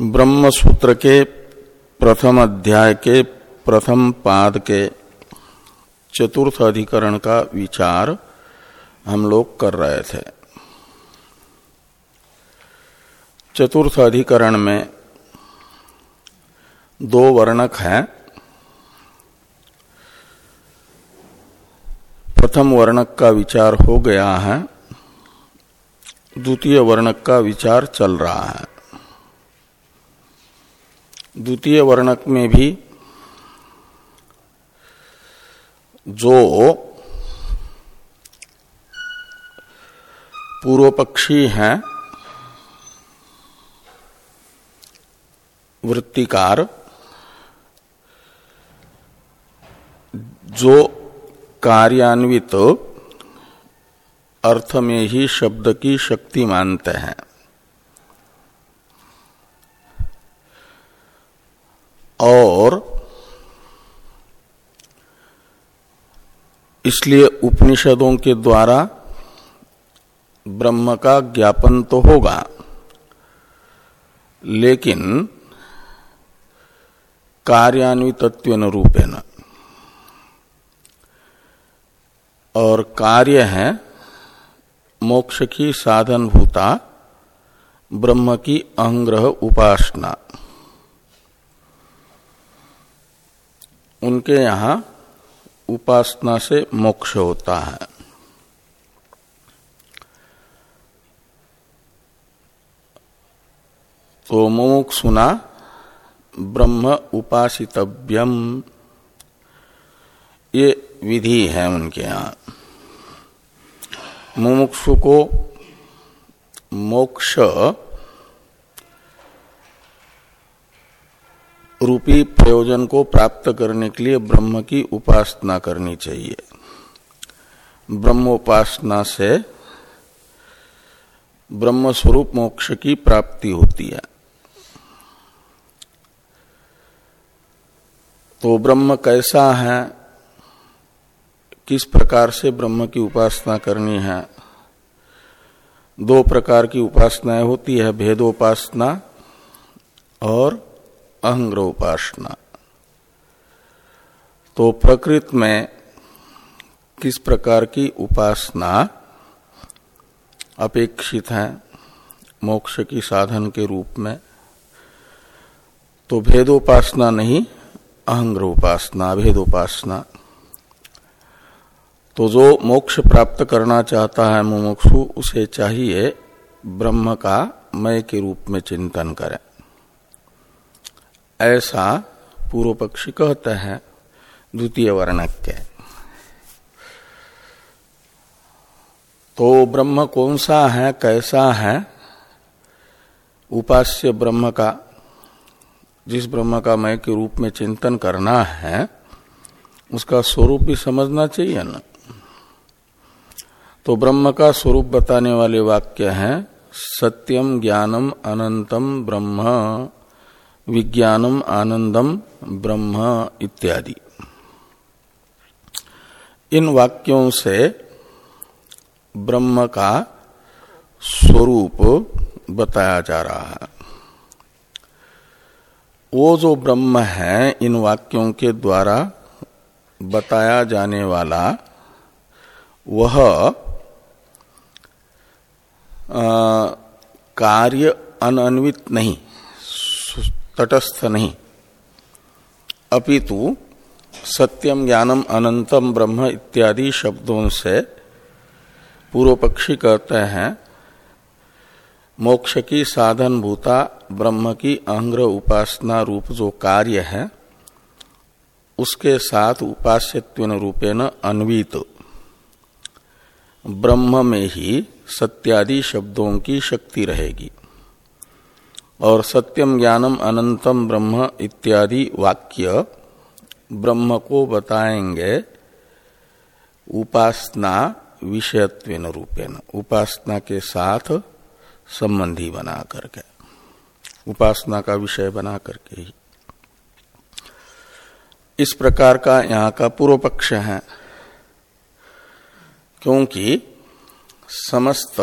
ब्रह्म सूत्र के प्रथम अध्याय के प्रथम पाद के चतुर्थ अधिकरण का विचार हम लोग कर रहे थे। चतुर्थ अधिकरण में दो वर्णक हैं। प्रथम वर्णक का विचार हो गया है। द्वितीय वर्णक का विचार चल रहा है। द्वितीय वर्णक में भी जो पूर्व पक्षी हैं, वृत्तिकार, जो कार्यान्वित अर्थ में ही शब्द की शक्ति मानते हैं। और इसलिए उपनिषदों के द्वारा ब्रह्म का ज्ञापन तो होगा, लेकिन कार्यान्वितत्व रूपेण। और कार्य है मोक्ष की साधन भूता ब्रह्म की अहंग्रह उपासना। उनके यहाँ उपासना से मोक्ष होता है। तो मोक्ष सुना ब्रह्म उपासितव्यम, ये विधि है उनके यहाँ। मुमुक्षु को मोक्ष रूपी प्रयोजन को प्राप्त करने के लिए ब्रह्म की उपासना करनी चाहिए। ब्रह्मोपासना से ब्रह्म स्वरूप मोक्ष की प्राप्ति होती है। तो ब्रह्म कैसा है? किस प्रकार से ब्रह्म की उपासना करनी है? दो प्रकार की उपासनाएँ होती है, भेदोपासना और अहंग्र उपासना तो प्रकृत में किस प्रकार की उपासना अपेक्षित है मोक्ष की साधन के रूप में? तो भेदोपासना नहीं अहंग्र उपासना भेदोपासना। तो जो मोक्ष प्राप्त करना चाहता है मुमुक्षु, उसे चाहिए ब्रह्म का मय के रूप में चिंतन करें। ऐसा पूर्व पक्षी कहते हैं, द्वितीय वर्णक के तो ब्रह्म कौन सा है, कैसा है? उपास्य ब्रह्म का, जिस ब्रह्म का मय के रूप में चिंतन करना है, उसका स्वरूप भी समझना चाहिए ना? तो ब्रह्म का स्वरूप बताने वाले वाक्य हैं, सत्यम ज्ञानम अनंतम ब्रह्म। विज्ञानम आनंदम ब्रह्म इत्यादि। इन वाक्यों से ब्रह्म का स्वरूप बताया जा रहा है। वो जो ब्रह्म है, इन वाक्यों के द्वारा बताया जाने वाला, वह कार्य अनन्वित नहीं। तटस्थ नहीं। अपितु सत्यम ज्ञानम अनंतम ब्रह्म इत्यादि शब्दों से पूर्व पक्षी कहते हैं, मोक्ष की साधन भूता, ब्रह्म की अहंग्र उपासना रूप जो कार्य है, उसके साथ उपास्यत्व रूपेण अन्वित। ब्रह्म में ही सत्यादि शब्दों की शक्ति रहेगी। और सत्यम ज्ञानम अनंतम ब्रह्म इत्यादि वाक्य ब्रह्म को बताएँगे उपासना विषयत्व रूपेण। उपासना के साथ संबंधी बना करके। उपासना का विषय बना करके ही। इस प्रकार का यहाँ का पूर्व पक्ष है। क्योंकि समस्त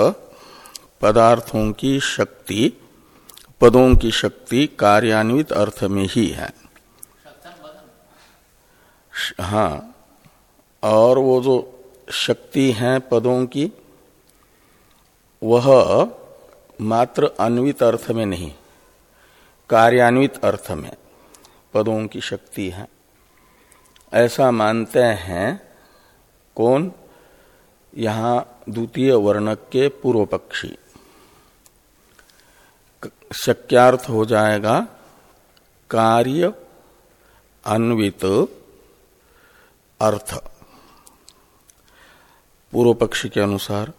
पदार्थों की शक्ति पदों की शक्ति कार्यान्वित अर्थ में ही है। हाँ और वो जो शक्ति है पदों की, वह मात्र अन्वित अर्थ में नहीं, कार्यान्वित अर्थ में पदों की शक्ति है। ऐसा मानते हैं कौन? यहाँ द्वितीय वर्णक के पूर्व पक्षी। शक्यार्थ हो जाएगा। कार्य अन्वित अर्थ। पूर्व पक्ष के अनुसार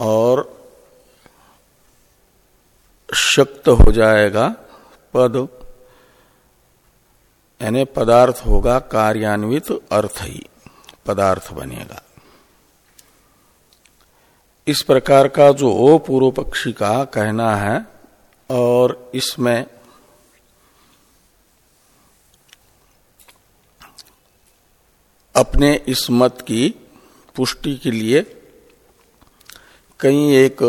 और शक्त हो जाएगा पद। यानी पदार्थ होगा कार्यान्वित अर्थ ही, पदार्थ बनेगा। इस प्रकार का जो पूर्व पक्षी का कहना है और इसमें अपने इस मत की पुष्टि के लिए कई एक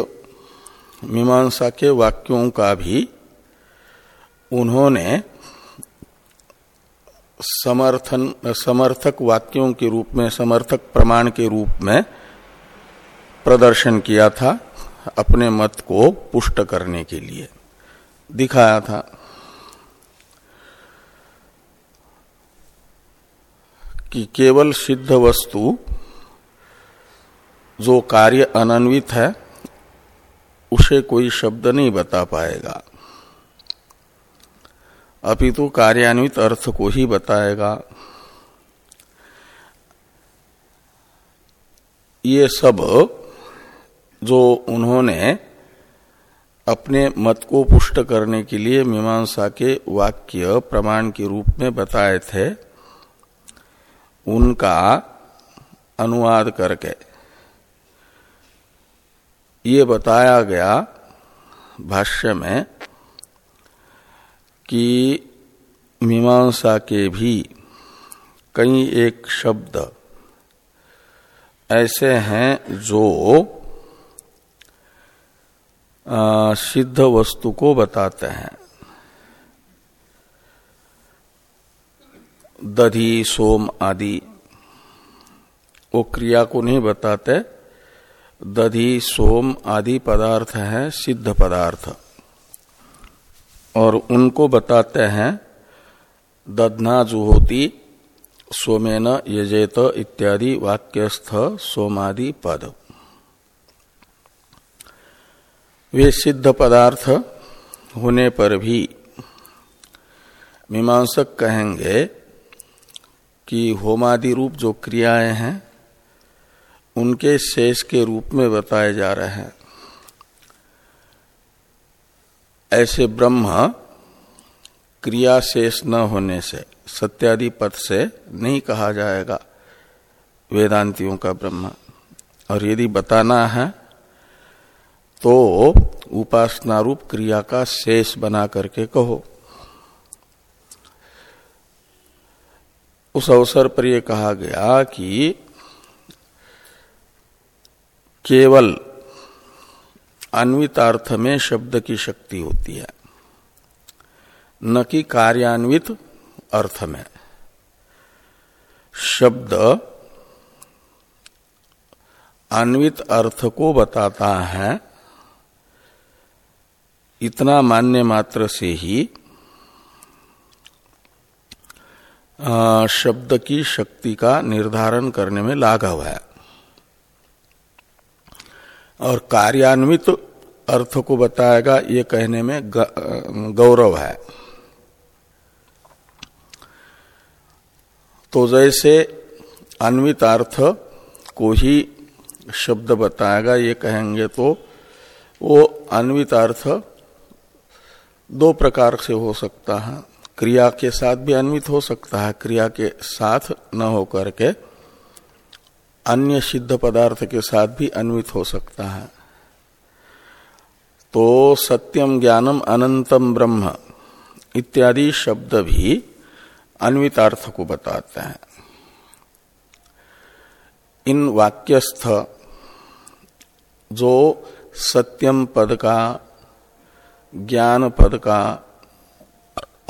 मीमांसा के वाक्यों का भी उन्होंने समर्थन, समर्थक वाक्यों के रूप में, समर्थक प्रमाण के रूप में प्रदर्शन किया था अपने मत को पुष्ट करने के लिए। दिखाया था। कि केवल सिद्ध वस्तु, जो कार्य अनन्वित है, उसे कोई शब्द नहीं बता पाएगा। अपितु कार्यान्वित अर्थ को ही बताएगा। ये सब जो उन्होंने अपने मत को पुष्ट करने के लिए मीमांसा के वाक्य प्रमाण के रूप में बताए थे, उनका अनुवाद करके ये बताया गया भाष्य में कि मीमांसा के भी कई एक शब्द ऐसे हैं जो सिद्ध वस्तु को बताते हैं। दधि, सोम आदि। वो क्रिया को नहीं बताते। दधि, सोम आदि पदार्थ है, सिद्ध पदार्थ। और उनको बताते हैं, दधना जुहोती, सोमेन यजेत इत्यादि वाक्यस्थ सोमादि पद। वे सिद्ध पदार्थ होने पर भी मीमांसक कहेंगे कि होमादि रूप जो क्रियाएँ हैं, उनके शेष के रूप में बताए जा रहे हैं। ऐसे ब्रह्म क्रिया शेष न होने से, सत्यादि पद से नहीं कहा जाएगा वेदांतियों का ब्रह्म। और यदि बताना है तो उपासना रूप क्रिया का शेष बना करके कहो। उस अवसर पर यह कहा गया कि केवल अन्वितार्थ में शब्द की शक्ति होती है, न कि कार्यान्वित अर्थ में। शब्द अन्वित अर्थ को बताता है इतना मान्य मात्र से ही आ, शब्द की शक्ति का निर्धारण करने में लाघव है। और कार्यान्वित अर्थ को बताएगा ये कहने में गौरव है। तो जैसे अन्वित अर्थ को ही शब्द बताएगा ये कहेंगे तो वो अन्वित अर्थ दो प्रकार से हो सकता है। क्रिया के साथ भी अन्वित हो सकता है। क्रिया के साथ न होकर के अन्य सिद्ध पदार्थ के साथ भी अन्वित हो सकता है। तो सत्यम ज्ञानम अनंतम ब्रह्म इत्यादि शब्द भी अन्वितार्थ को बताते हैं। इन वाक्यस्थ जो सत्यम पद का ज्ञान पद का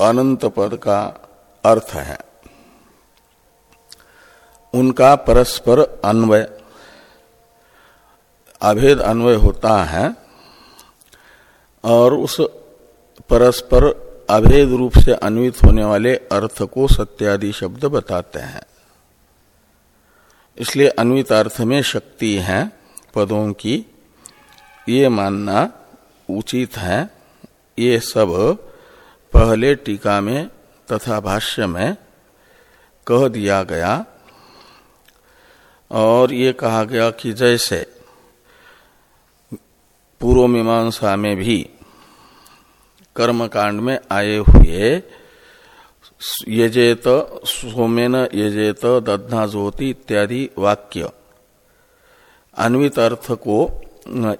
अनंत पद का अर्थ है। उनका परस्पर अन्वय, अभेद अन्वय होता है और उस परस्पर अभेद रूप से अन्वित होने वाले अर्थ को सत्यादि शब्द बताते हैं। इसलिए अन्वित अर्थ में शक्ति है, पदों की। ये मानना उचित है। ये सब पहले टीका में तथा भाष्य में कह दिया गया। और ये कहा गया कि जैसे पूर्व मीमांसा में भी कर्म कांड में आए हुए यजेत, सोमेन यजेत, दधना ज्योति इत्यादि वाक्य अन्वित अर्थ को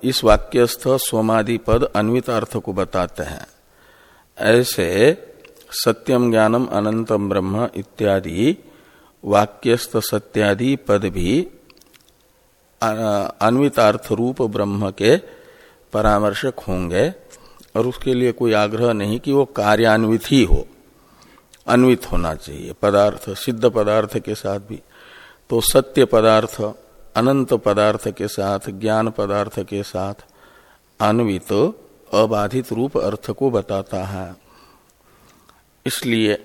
इस वाक्यस्थ सोमादि पद अन्वित अर्थ को बताते हैं। ऐसे सत्यम ज्ञानम अनंतम ब्रह्म इत्यादि वाक्यस्थ सत्यादि पद भी अन्वितार्थ रूप ब्रह्म के परामर्शक होंगे और उसके लिए कोई आग्रह नहीं कि वो कार्यान्वित ही हो। अन्वित होना चाहिए, पदार्थ, सिद्ध पदार्थ के साथ भी। तो सत्य पदार्थ अनंत पदार्थ के साथ, ज्ञान पदार्थ के साथ अन्वित, अबाधित रूप अर्थ को बताता है। इसलिए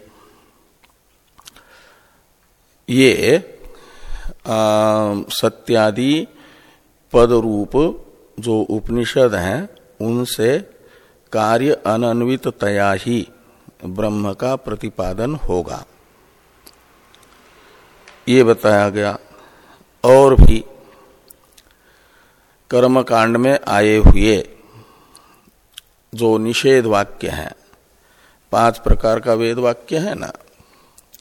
ये सत्यादि पद रूप जो उपनिषद हैं, उनसे कार्य अनन्वित तया ही ब्रह्म का प्रतिपादन होगा। ये बताया गया। और भी कर्म कांड में आए हुए जो निषेध वाक्य हैं, पाँच प्रकार का वेद वाक्य है ना?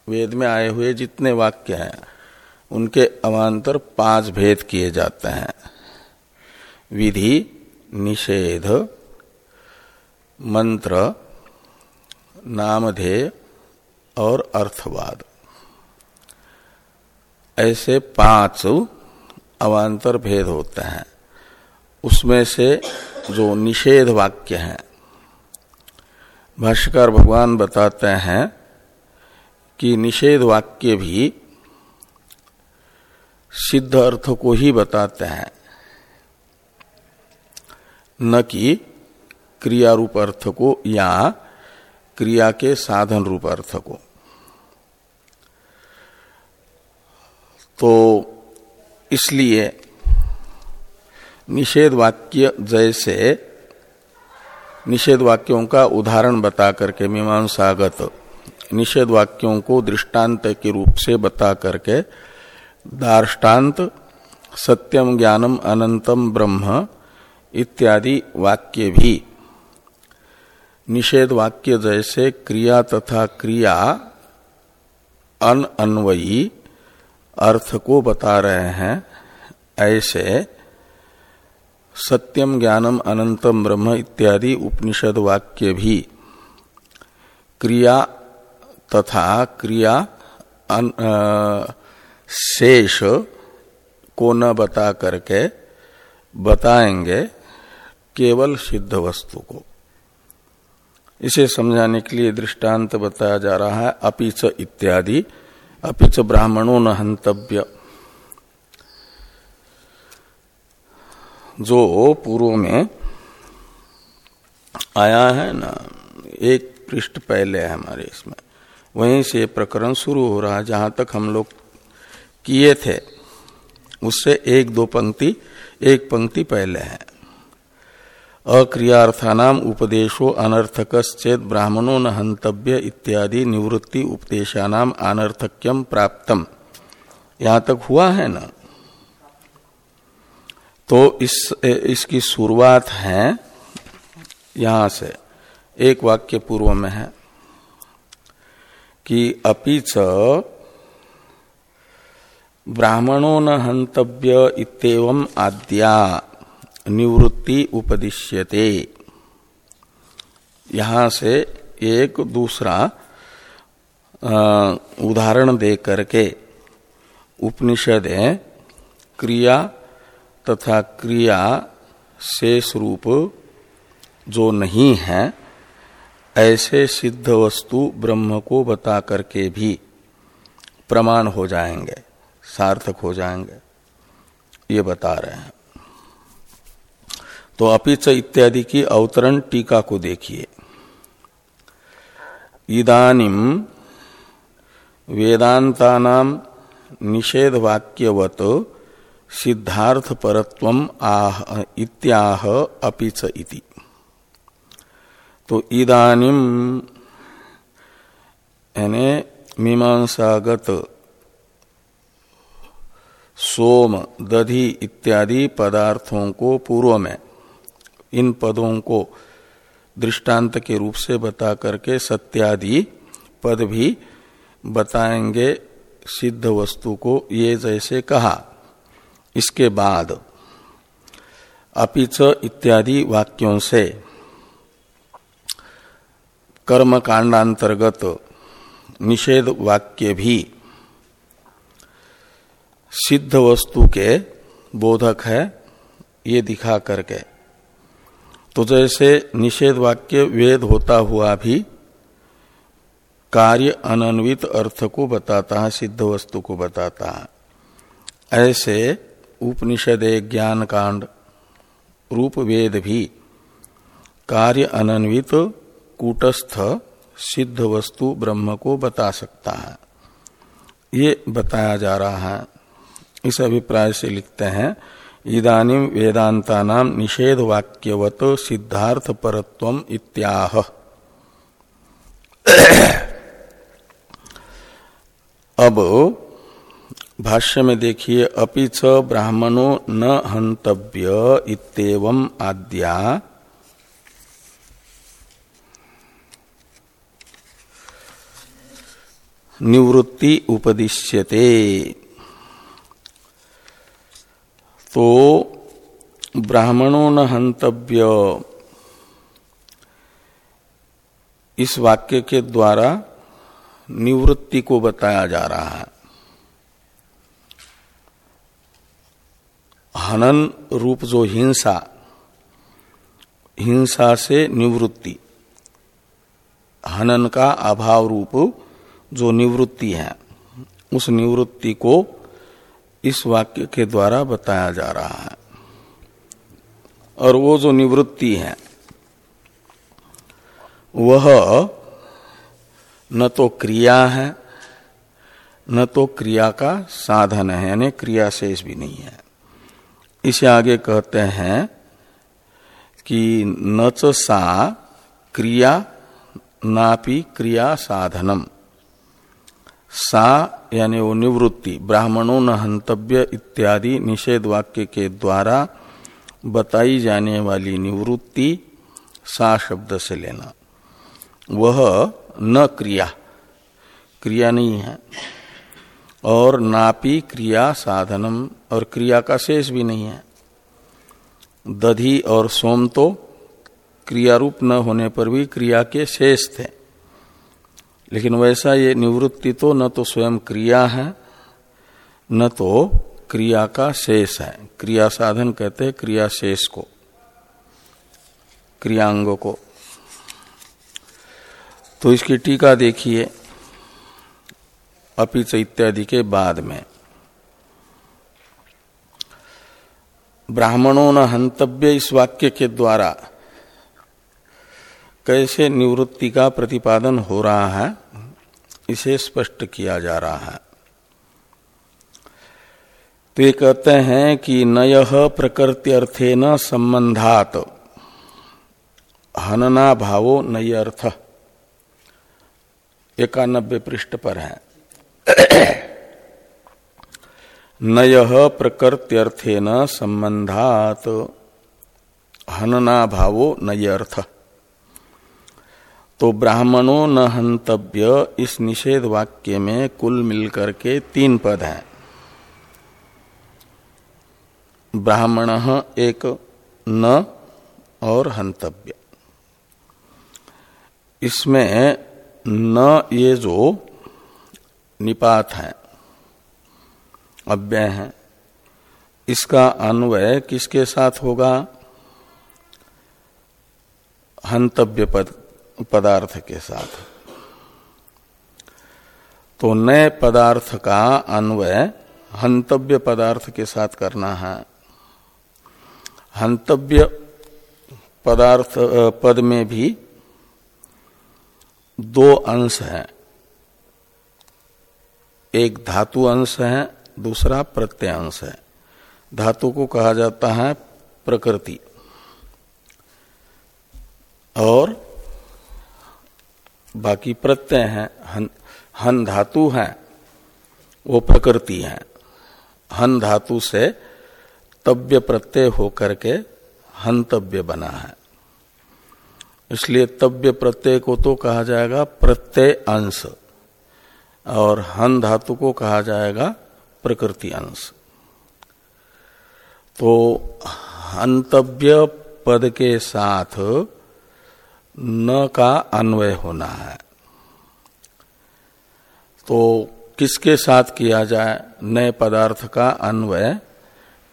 वेद में आए हुए जितने वाक्य हैं, उनके अवान्तर पाँच भेद किए जाते हैं। विधि, निषेध, मंत्र, नामधेय और अर्थवाद। ऐसे पाँच अवान्तर भेद होते हैं। उसमें से जो निषेध वाक्य हैं, भाष्यकार भगवान बताते हैं कि निषेध वाक्य भी सिद्ध अर्थ को ही बताते हैं, न कि क्रिया रूप अर्थ को या क्रिया के साधन रूप अर्थ को। तो इसलिए निषेध वाक्य जैसे निषेध वाक्यों का उदाहरण बता करके मीमांसागत निषेध वाक्यों को दृष्टांत के रूप से बता करके दार्टान्त सत्यम ज्ञानम अनंतम ब्रह्म इत्यादि वाक्य भी निषेध वाक्य जैसे क्रिया तथा क्रिया अन अन्वयी अर्थ को बता रहे हैं ऐसे सत्यम ज्ञानम अनंतम ब्रह्म इत्यादि उपनिषद वाक्य भी क्रिया तथा क्रिया अन, आ, शेष को न बता करके बताएँगे केवल सिद्ध वस्तु को। इसे समझाने के लिए दृष्टांत बताया जा रहा है अपिच इत्यादि। अपिच ब्राह्मणों न हंतव्य जो पूर्व में आया है ना, एक पृष्ठ पहले है हमारे इसमें। वहीं से प्रकरण शुरू हो रहा है, जहाँ तक हम लोग किए थे, उससे एक दो पंक्ति, एक पंक्ति पहले है। अक्रियार्थानाम उपदेशो अनर्थक चेत ब्राह्मणों न हंतव्य इत्यादि निवृत्ति उपदेशानाम अनर्थक्यम प्राप्तम। यहाँ तक हुआ है ना? तो इस इसकी शुरुआत है, यहाँ से, एक वाक्य पूर्व में है, कि अपिच ब्राह्मणों न हंतव्य इतम आद्या। निवृत्ति उपदिश्यते। यहाँ से एक दूसरा उदाहरण दे करके उपनिषद क्रिया तथा क्रिया शेष रूप जो नहीं है, ऐसे सिद्ध वस्तु ब्रह्म को बता करके भी प्रमाण हो जाएँगे, सार्थक हो जाएँगे। ये बता रहे हैं। तो अपिच इत्यादि की अवतरण टीका को देखिए। इदानिम वेदांता निषेध वाक्यवत सिद्धार्थ परत्व आह इत्याह अपिच इति। तो इदानिम यानी मीमांसागत सोम, दधि इत्यादि पदार्थों को पूर्व में इन पदों को दृष्टांत के रूप से बता करके सत्यादि पद भी बताएँगे सिद्ध वस्तु को ये जैसे कहा। इसके बाद अपिच इत्यादि वाक्यों से कर्म कांडांतर्गत निषेध वाक्य भी सिद्ध वस्तु के बोधक है, ये दिखा करके। तो जैसे निषेध वाक्य वेद होता हुआ भी कार्य अनन्वित अर्थ को बताता है, सिद्ध वस्तु को बताता है। ऐसे उपनिषद ज्ञान कांड रूप वेद भी कार्य अनन्वित, कूटस्थ, सिद्ध वस्तु ब्रह्म को बता सकता है। ये बताया जा रहा है। इस अभिप्राय से लिखते हैं इदानीम वेदांता नाम निषेध वाक्यवत सिद्धार्थ परत्व इत्याह। अब भाष्य में देखिए अपिच च ब्राह्मणो न हंतव्य इतम आद्या। निवृत्ति उपदिश्यते। तो ब्राह्मणों न हंतव्य। इस वाक्य के द्वारा निवृत्ति को बताया जा रहा है। हनन रूप जो हिंसा हिंसा से निवृत्ति। हनन का अभाव रूप जो निवृत्ति है, उस निवृत्ति को इस वाक्य के द्वारा बताया जा रहा है। और वो जो निवृत्ति है, वह न तो क्रिया है, न तो क्रिया का साधन है, यानी क्रिया शेष भी नहीं है। इसे आगे कहते हैं कि न सा क्रिया, नापि क्रिया साधनम। सा यानी वो निवृत्ति, ब्राह्मणों न हंतव्य इत्यादि निषेध वाक्य के द्वारा बताई जाने वाली निवृत्ति सा शब्द से लेना। वह न क्रिया क्रिया नहीं है, और नापी क्रिया साधनम, और क्रिया का शेष भी नहीं है। दधि और सोम तो क्रिया रूप न होने पर भी क्रिया के शेष थे। लेकिन वैसा ये निवृत्ति तो न तो स्वयं क्रिया है, न तो क्रिया का शेष है। क्रिया साधन कहते हैं क्रिया शेष को, क्रियांगों को। तो इसकी टीका देखिए अपिच इत्यादि के बाद में। ब्राह्मणों न हंतव्य इस वाक्य के द्वारा कैसे निवृत्ति का प्रतिपादन हो रहा है, इसे स्पष्ट किया जा रहा है। तो ये कहते हैं कि नय प्रकृति अर्थे न संबंधात। हनना भावो नय अर्थ। एकानबे पृष्ठ पर है। नय प्रकृत्यर्थे न संबंधात। हनना भावो नय अर्थ। तो ब्राह्मणों न हंतव्य इस निषेध वाक्य में कुल मिलकर के तीन पद हैं। ब्राह्मण एक, न और हंतव्य। इसमें न ये जो निपात है, अव्यय है, इसका अन्वय किसके साथ होगा? हंतव्य पद पदार्थ के साथ। तो नए पदार्थ का अन्वय हंतव्य पदार्थ के साथ करना है। हंतव्य पदार्थ पद में भी दो अंश हैं। एक धातु अंश है, दूसरा प्रत्यय अंश है। धातु को कहा जाता है प्रकृति। और बाकी प्रत्यय है हन, हन धातु है वो प्रकृति है। हन धातु से तव्य प्रत्यय होकर के हंतव्य बना है। इसलिए तव्य प्रत्यय को तो कहा जाएगा प्रत्यय अंश और हन धातु को कहा जाएगा प्रकृति अंश। तो हंतव्य पद के साथ न का अन्वय होना है। तो किसके साथ किया जाए? नए पदार्थ का अन्वय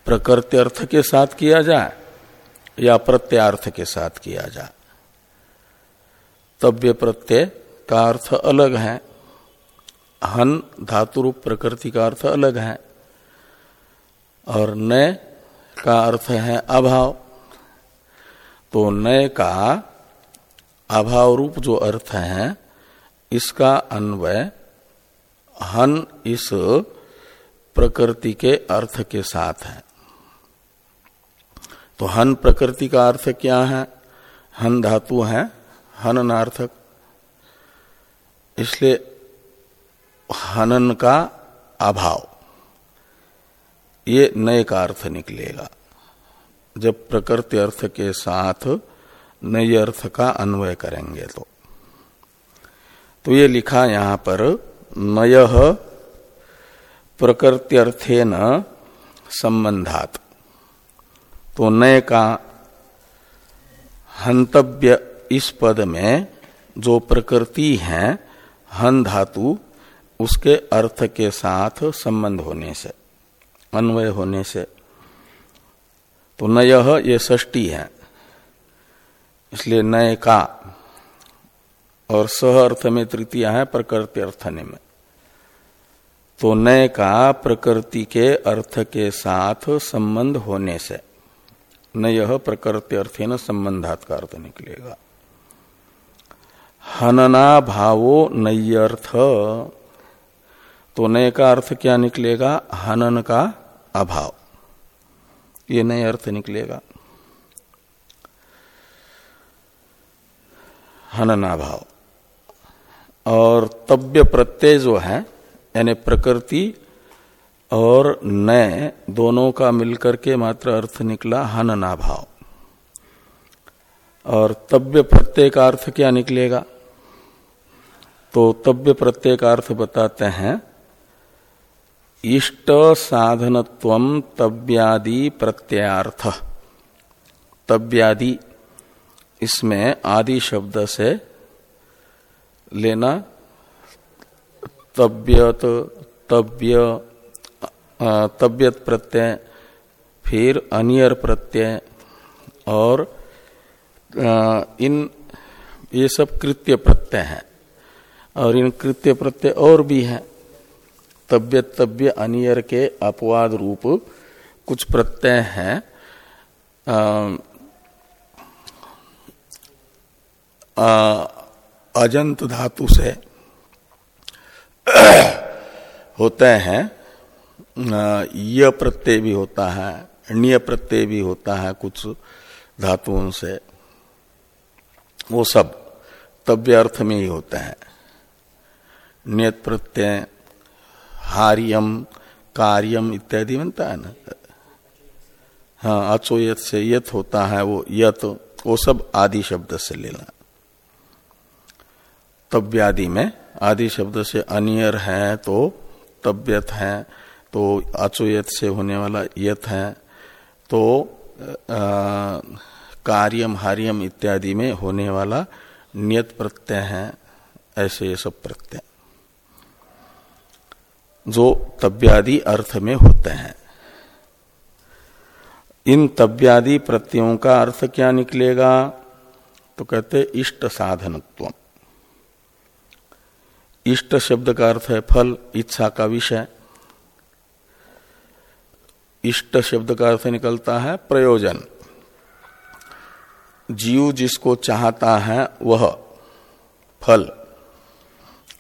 प्रकृति अर्थ के साथ किया जाए या प्रत्यार्थ के साथ किया जाए? तव्य प्रत्यय का अर्थ अलग है। हन धातु रूप प्रकृति का अर्थ अलग है। और नय का अर्थ है अभाव। तो नय का अभाव रूप जो अर्थ है, इसका अन्वय हन इस प्रकृति के अर्थ के साथ है। तो हन प्रकृति का अर्थ क्या है? हन धातु है हननार्थक इसलिए हनन का अभाव, ये नए का अर्थ निकलेगा। जब प्रकृति अर्थ के साथ नए अर्थ का अन्वय करेंगे तो। तो ये लिखा यहाँ पर, नय प्रकृत्यर्थेन संबंधात। तो नय का हंतव्य इस पद में जो प्रकृति है हन धातु, उसके अर्थ के साथ संबंध होने से, अन्वय होने से। तो नय ये षष्टी है। इसलिए नय का और सह अर्थ में तृतीय है प्रकृति अर्थने में तो नय का प्रकृति के अर्थ के साथ संबंध होने से न यह प्रकृति अर्थे न संबंधात अर्थ निकलेगा। हनना भावो नयर्थ। तो नय का अर्थ क्या निकलेगा? हनन का अभाव। ये नए अर्थ निकलेगा। हननाभाव। और तब्य प्रत्यय जो है, यानी प्रकृति और नय, दोनों का मिलकर के मात्र अर्थ निकला हननाभाव। और तव्य प्रत्यय का अर्थ क्या निकलेगा? तो तब्य प्रत्यय का अर्थ बताते हैं, इष्ट साधनत्व तव्यादि प्रत्यार्थ तव्यादि इसमें आदि शब्द से लेना तव्यत तव्य तव्यत प्रत्यय, फिर अनियर प्रत्यय और इन, ये सब कृत्य प्रत्यय हैं। और इन कृत्य प्रत्यय और भी हैं। तव्य तब्य, अनियर के अपवाद रूप कुछ प्रत्यय हैं। अजंत धातु से होते हैं। य प्रत्यय भी होता है निय प्रत्यय भी होता है कुछ धातुओं से। वो सब तव्य अर्थ में ही होते हैं। नियत प्रत्यय, हार्यम, कार्यम इत्यादि बनता है ना? हाँ अचोयत से यत होता है वो, यत, वो सब आदि शब्द से लेना। तव्यादि में, आदि शब्द से अनियर है तो तब्यत है तो अचोयत से होने वाला यत है तो कार्यम, हार्यम इत्यादि में होने वाला नियत प्रत्यय है, ऐसे ये सब प्रत्यय, जो तव्यादि अर्थ में होते हैं। इन तव्यादि प्रत्ययों का अर्थ क्या निकलेगा? तो कहते इष्ट साधनत्व इष्ट शब्द का अर्थ है फल, इच्छा का विषय। इष्ट शब्द का अर्थ निकलता है प्रयोजन। जीव जिसको चाहता है वह फल।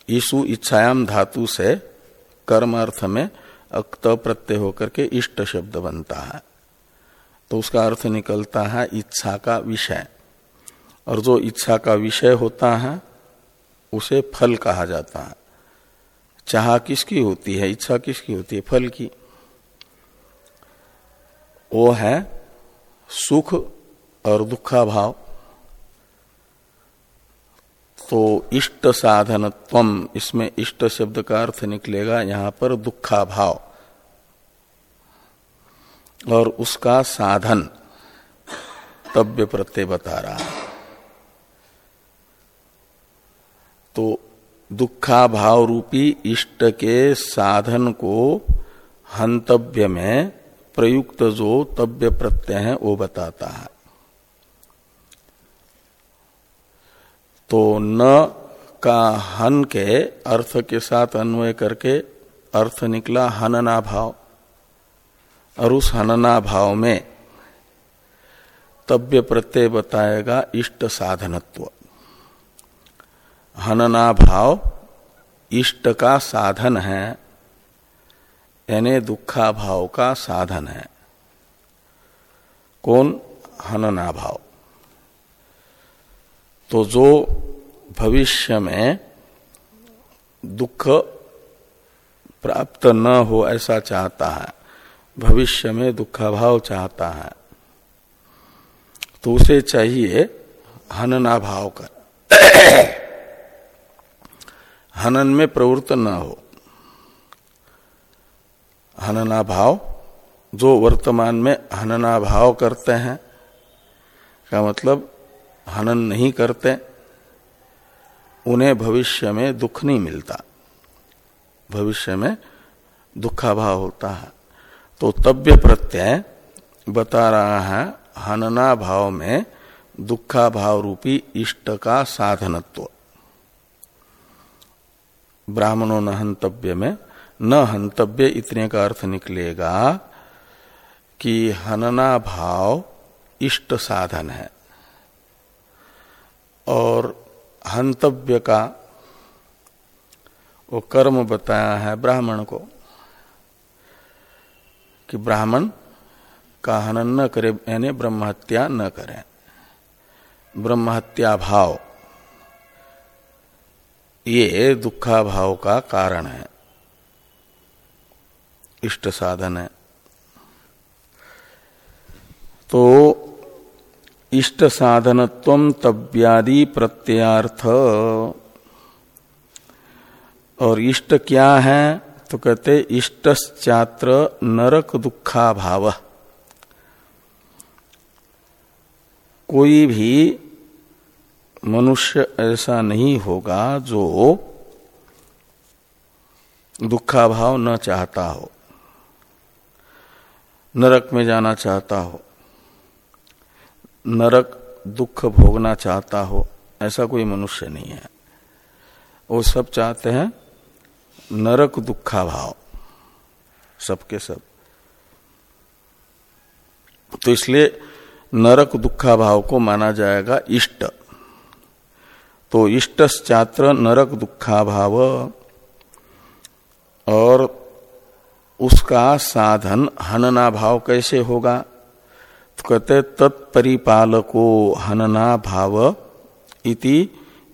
ईसु इच्छायाम धातु से कर्म अर्थ में अक्त प्रत्यय होकर के इष्ट शब्द बनता है। तो उसका अर्थ निकलता है इच्छा का विषय। और जो इच्छा का विषय होता है उसे फल कहा जाता है। चाह किसकी होती है? इच्छा किसकी होती है? फल की। वो है सुख और दुखा भाव। तो इष्ट साधनत्वम इसमें इष्ट शब्द का अर्थ निकलेगा, यहाँ पर दुखा भाव। और उसका साधन तब्य प्रत्यय बता रहा है। तो दुखा भाव रूपी इष्ट के साधन को हंतव्य में प्रयुक्त जो तव्य प्रत्यय है, वो बताता है। तो न का हन के अर्थ के साथ अन्वय करके अर्थ निकला हनना भाव और उस हनना भाव में तव्य प्रत्यय बताएगा इष्ट साधनत्व। हनना भाव, इष्ट का साधन है यानी दुखा भाव का साधन है। कौन? हनना भाव। तो जो भविष्य में दुख प्राप्त न हो ऐसा चाहता है, भविष्य में दुखाभाव चाहता है तो उसे चाहिए हनना भाव कर हनन में प्रवृत्त न हो। हनना भाव जो वर्तमान में हनना भाव करते हैं, का मतलब हनन नहीं करते, उन्हें भविष्य में दुख नहीं मिलता। भविष्य में दुखाभाव होता है। तो तव्य प्रत्यय बता रहा है हनना भाव में दुखा भाव रूपी इष्ट का साधनत्व। ब्राह्मणों न हंतव्य में न हंतव्य इतने का अर्थ निकलेगा कि हनना भाव इष्ट साधन है। और हंतव्य का वो कर्म बताया है ब्राह्मण को कि ब्राह्मण का हनन न करे, यानी ब्रह्महत्या न करें। ब्रह्महत्या भाव ये दुखा भाव का कारण है। इष्ट साधन है। तो इष्ट साधनत्व तव्यादि प्रत्यार्थ और इष्ट क्या है? तो कहते इष्टश्चात्र नरक दुखा भाव कोई भी मनुष्य ऐसा नहीं होगा जो दुखा भाव न चाहता हो, नरक में जाना चाहता हो, नरक दुख भोगना चाहता हो, ऐसा कोई मनुष्य नहीं है। वो सब चाहते हैं नरक दुखा भाव सबके सब। तो इसलिए नरक दुखा भाव को माना जाएगा इष्ट। तो इष्टश्चात्र नरक दुखा भाव और उसका साधन हनना भाव कैसे होगा? तो कहते तत्परिपालको हनना भाव इति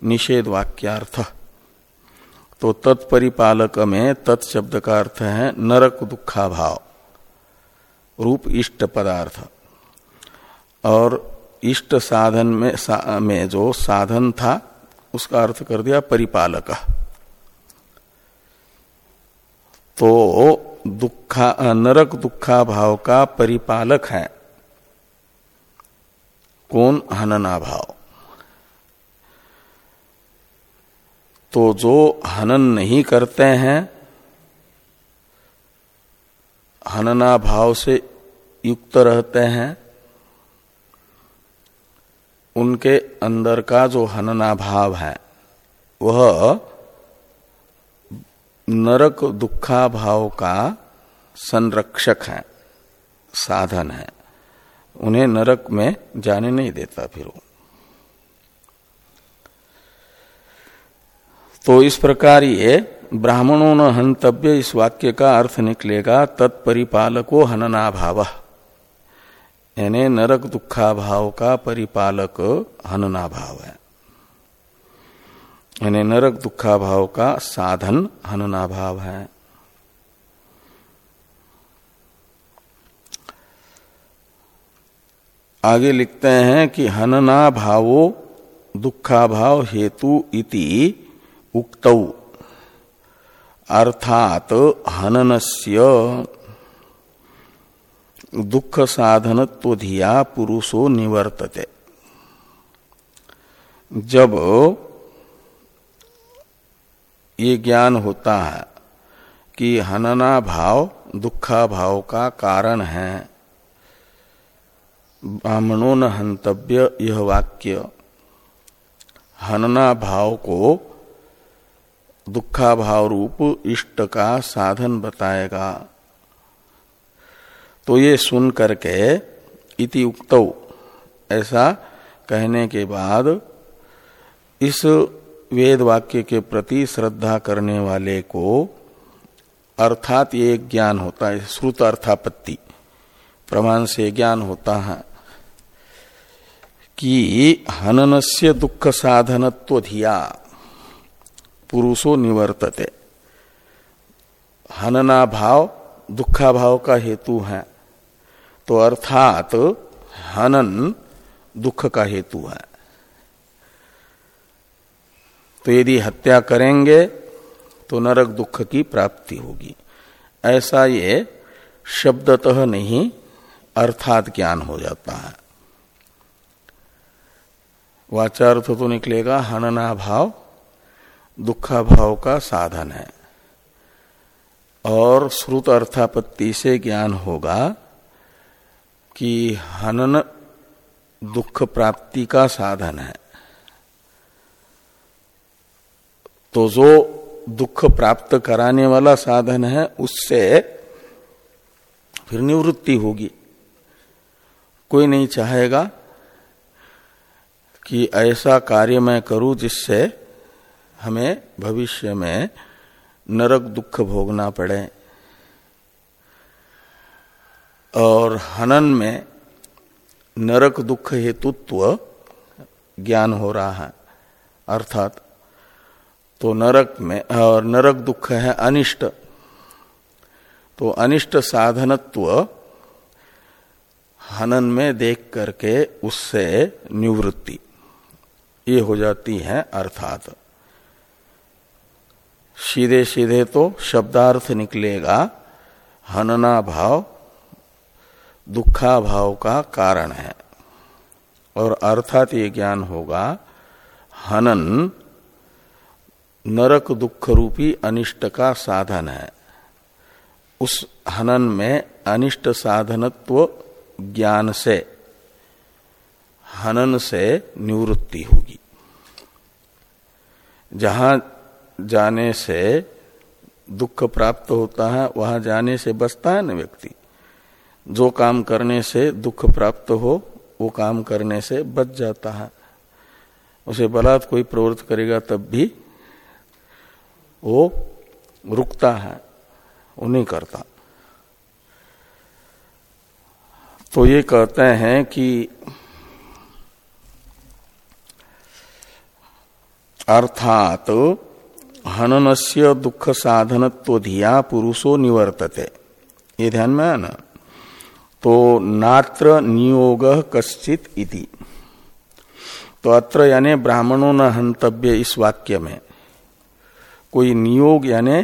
निषेध वाक्यार्थ तो तत्परिपालक में तत्शब्द का अर्थ है नरक दुखा भाव रूप इष्ट पदार्थ। और इष्ट साधन में सा, में जो साधन था उसका अर्थ कर दिया परिपालक। तो दुखा, नरक दुखा भाव का परिपालक है। कौन? हनना भाव तो जो हनन नहीं करते हैं हनना भाव से युक्त रहते हैं उनके अंदर का जो हनना भाव है, वह नरक दुखा भाव का संरक्षक है, साधन है। उन्हें नरक में जाने नहीं देता फिर वो। तो इस प्रकार ये ब्राह्मणों न हंतव्य इस वाक्य का अर्थ निकलेगा, तत्परिपालको हनना भाव। यानी नरक दुखा भाव का परिपालक हनना भाव है। यानी नरक दुखा भाव का साधन हनना भाव है। आगे लिखते हैं कि हनना भावो दुखा भाव हेतु इति उक्त। अर्थात हननस्य दुख साधनत्व धिया पुरुषो निवर्तते। जब ये ज्ञान होता है कि हनना भाव दुखा भाव का कारण है, ब्राह्मणों न हंतव्य यह वाक्य हनना भाव को दुखा भाव रूप इष्ट का साधन बताएगा। तो ये सुन करके इति उक्त। ऐसा कहने के बाद इस वेद वाक्य के प्रति श्रद्धा करने वाले को अर्थात ये ज्ञान होता है, श्रुत अर्थापत्ति, प्रमाण से ज्ञान होता है कि हननस्य दुख साधनत्व धिया, पुरुषो निवर्तते। हनना भाव दुखा भाव का हेतु है। तो अर्थात हनन दुख का हेतु है। तो यदि हत्या करेंगे तो नरक दुख की प्राप्ति होगी। ऐसा ये शब्दतः नहीं, अर्थात ज्ञान हो जाता है। वाचार्थ तो निकलेगा हनना भाव दुखा भाव का साधन है। और श्रुत अर्थापत्ति से ज्ञान होगा कि हनन दुख प्राप्ति का साधन है। तो जो दुख प्राप्त कराने वाला साधन है, उससे फिर निवृत्ति होगी। कोई नहीं चाहेगा कि ऐसा कार्य मैं करूँ जिससे हमें भविष्य में नरक दुख भोगना पड़े। और हनन में नरक दुख हेतुत्व ज्ञान हो रहा है। अर्थात तो नरक में, और नरक दुख है अनिष्ट। तो अनिष्ट साधनत्व हनन में देख करके उससे निवृत्ति, ये हो जाती है अर्थात। सीधे सीधे तो शब्दार्थ निकलेगा हनना भाव दुखा भाव का कारण है। और अर्थात ये ज्ञान होगा, हनन नरक दुख रूपी अनिष्ट का साधन है। उस हनन में अनिष्ट साधनत्व ज्ञान से, हनन से निवृत्ति होगी। जहाँ जाने से दुख प्राप्त होता है, वहाँ जाने से बचता है ना व्यक्ति। जो काम करने से दुख प्राप्त हो, वो काम करने से बच जाता है। उसे बलात् कोई प्रवृत्त करेगा तब भी वो रुकता है, वो नहीं करता। तो ये कहते हैं कि अर्थात हननस्य दुख साधनत्व धिया पुरुषो निवर्तते। ये ध्यान में है ना? तो नात्र नियोग कश्चित इति। तो अत्र यानी ब्राह्मणों न हंतव्य इस वाक्य में। कोई नियोग यानी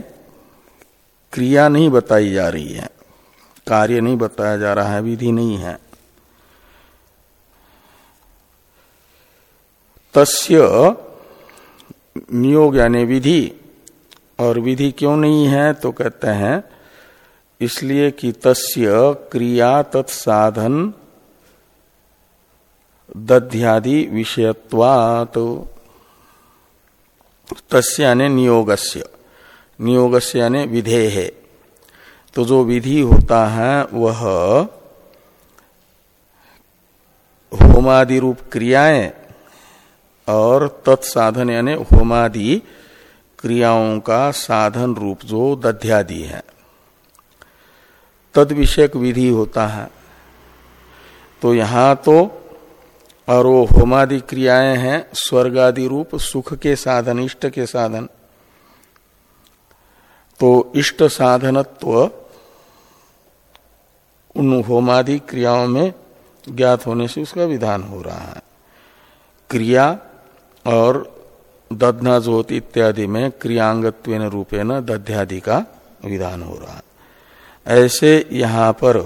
क्रिया नहीं बताई जा रही है। कार्य नहीं बताया जा रहा है, विधि नहीं है। तस्य नियोग यानी विधि, और विधि क्यों नहीं है तो कहते हैं इसलिए कि तस्य क्रिया तत्साधन दध्यादि विषयत्वात। तस्य यानी नियोगस्य। नियोगस्य यानी विधेय है तो जो विधि होता है, वह होमादि रूप क्रियाएँ और तत्साधन यानी होमादि क्रियाओं का साधन रूप जो दध्यादि है। तद विषयक विधि होता है। तो यहाँ तो और वो होमादि क्रियाएँ हैं स्वर्ग आदि रूप, सुख के साधन, इष्ट के साधन। तो इष्ट साधनत्व उन होमादि क्रियाओं में ज्ञात होने से उसका विधान हो रहा है। क्रिया और दधना जोत इत्यादि में क्रियांगत्व रूपे न दध्यादि का विधान हो रहा है। ऐसे यहाँ पर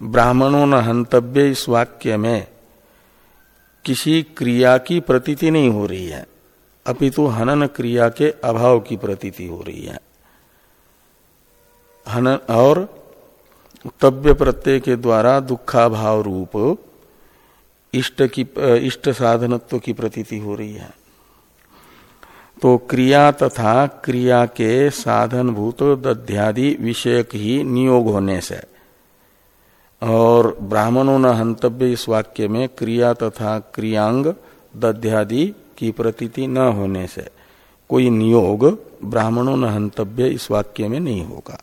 ब्राह्मणों न हंतव्य इस वाक्य में किसी क्रिया की प्रतीति नहीं हो रही है। अपितु हनन क्रिया के अभाव की प्रतीति हो रही है। हनन और तव्य प्रत्यय के द्वारा दुखाभाव रूप इष्ट की, इष्ट साधनत्व की प्रतीति हो रही है। तो क्रिया तथा क्रिया के साधनभूत दध्यादि विषयक ही नियोग होने से। और ब्राह्मणों न हंतव्य इस वाक्य में क्रिया तथा क्रियांग दध्यादि की प्रतीति न होने से। कोई नियोग ब्राह्मणों न हंतव्य इस वाक्य में नहीं होगा।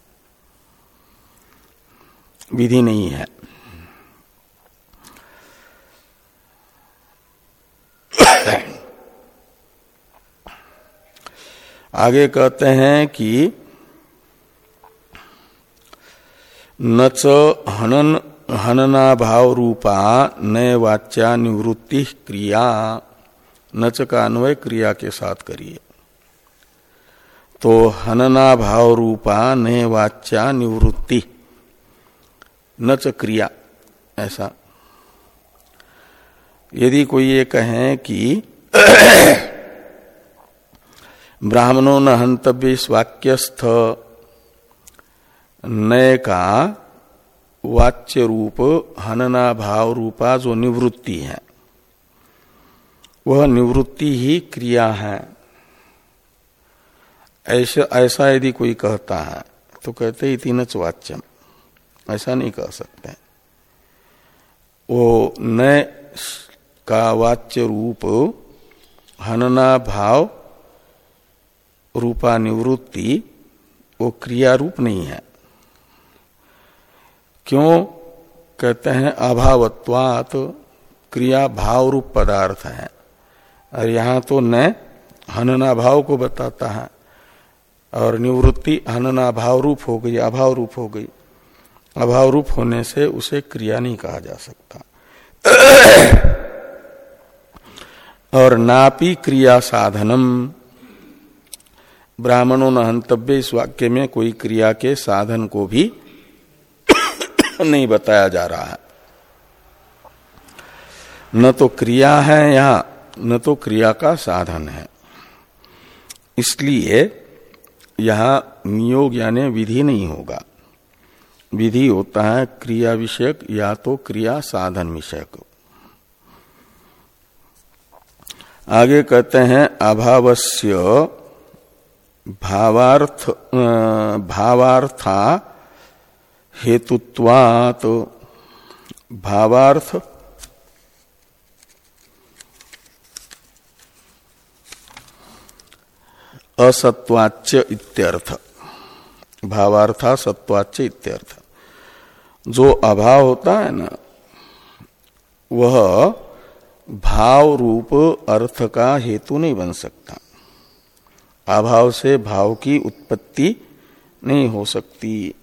विधि नहीं है। आगे कहते हैं कि न च हनन हनना भाव रूपा नए वाच्या निवृत्ति क्रिया। नच का अन्वय क्रिया के साथ करिए। तो हनना भाव रूपा नए वाच्या निवृत्ति। नच क्रिया, ऐसा। यदि कोई ये कहे कि ब्राह्मणों न हंतव्य इस वाक्यस्थ नय का वाच्य रूप हनना भाव रूपा जो निवृत्ति है। वह निवृत्ति ही क्रिया है। ऐसा ऐसा यदि कोई कहता है तो कहते तीन वाच्यम। ऐसा नहीं कह सकते। वो नय का वाच्य रूप हनना भाव रूपा निवृत्ति, वो क्रिया रूप नहीं है। क्यों? कहते हैं अभावत्वात क्रिया भाव रूप पदार्थ है। और यहाँ तो न हनना भाव को बताता है। और निवृत्ति हनना भाव रूप हो गई अभाव रूप हो गई। अभाव रूप होने से उसे क्रिया नहीं कहा जा सकता। और नापी क्रिया साधनम ब्राह्मणों न हंतव्य इस वाक्य में कोई क्रिया के साधन को भी नहीं बताया जा रहा है। न तो क्रिया है यहाँ, न तो क्रिया का साधन है। इसलिए यहाँ नियोग यानी विधि नहीं होगा। विधि होता है क्रिया विषयक या तो क्रिया साधन विषयक। आगे कहते हैं, अभावस्य भावार्थ भावार्था हेतुत्वात। भावार्थ असत्वाच्य इत्यर्थ। भावार्था सत्वाच्य इत्यर्थ। जो अभाव होता है ना, वह भाव रूप अर्थ का हेतु नहीं बन सकता। अभाव से भाव की उत्पत्ति नहीं हो सकती।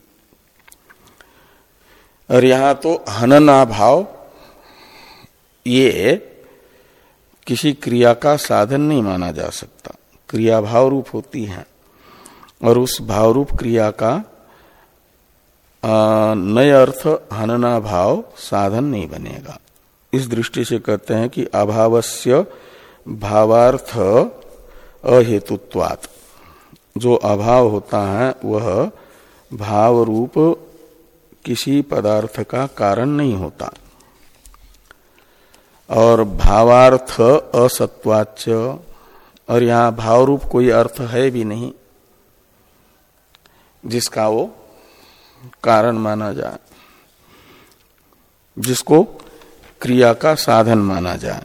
और यहाँ तो हनना भाव ये किसी क्रिया का साधन नहीं माना जा सकता। क्रिया भाव रूप होती है। और उस भाव रूप क्रिया का नय अर्थ हनना भाव साधन नहीं बनेगा। इस दृष्टि से कहते हैं कि अभावस्य भावार्थ अहेतुत्वात। जो अभाव होता है, वह भाव रूप किसी पदार्थ का कारण नहीं होता। और भावार्थ असत्वाच और यहाँ भाव रूप कोई अर्थ है भी नहीं, जिसका वो कारण माना जाए, जिसको क्रिया का साधन माना जाए।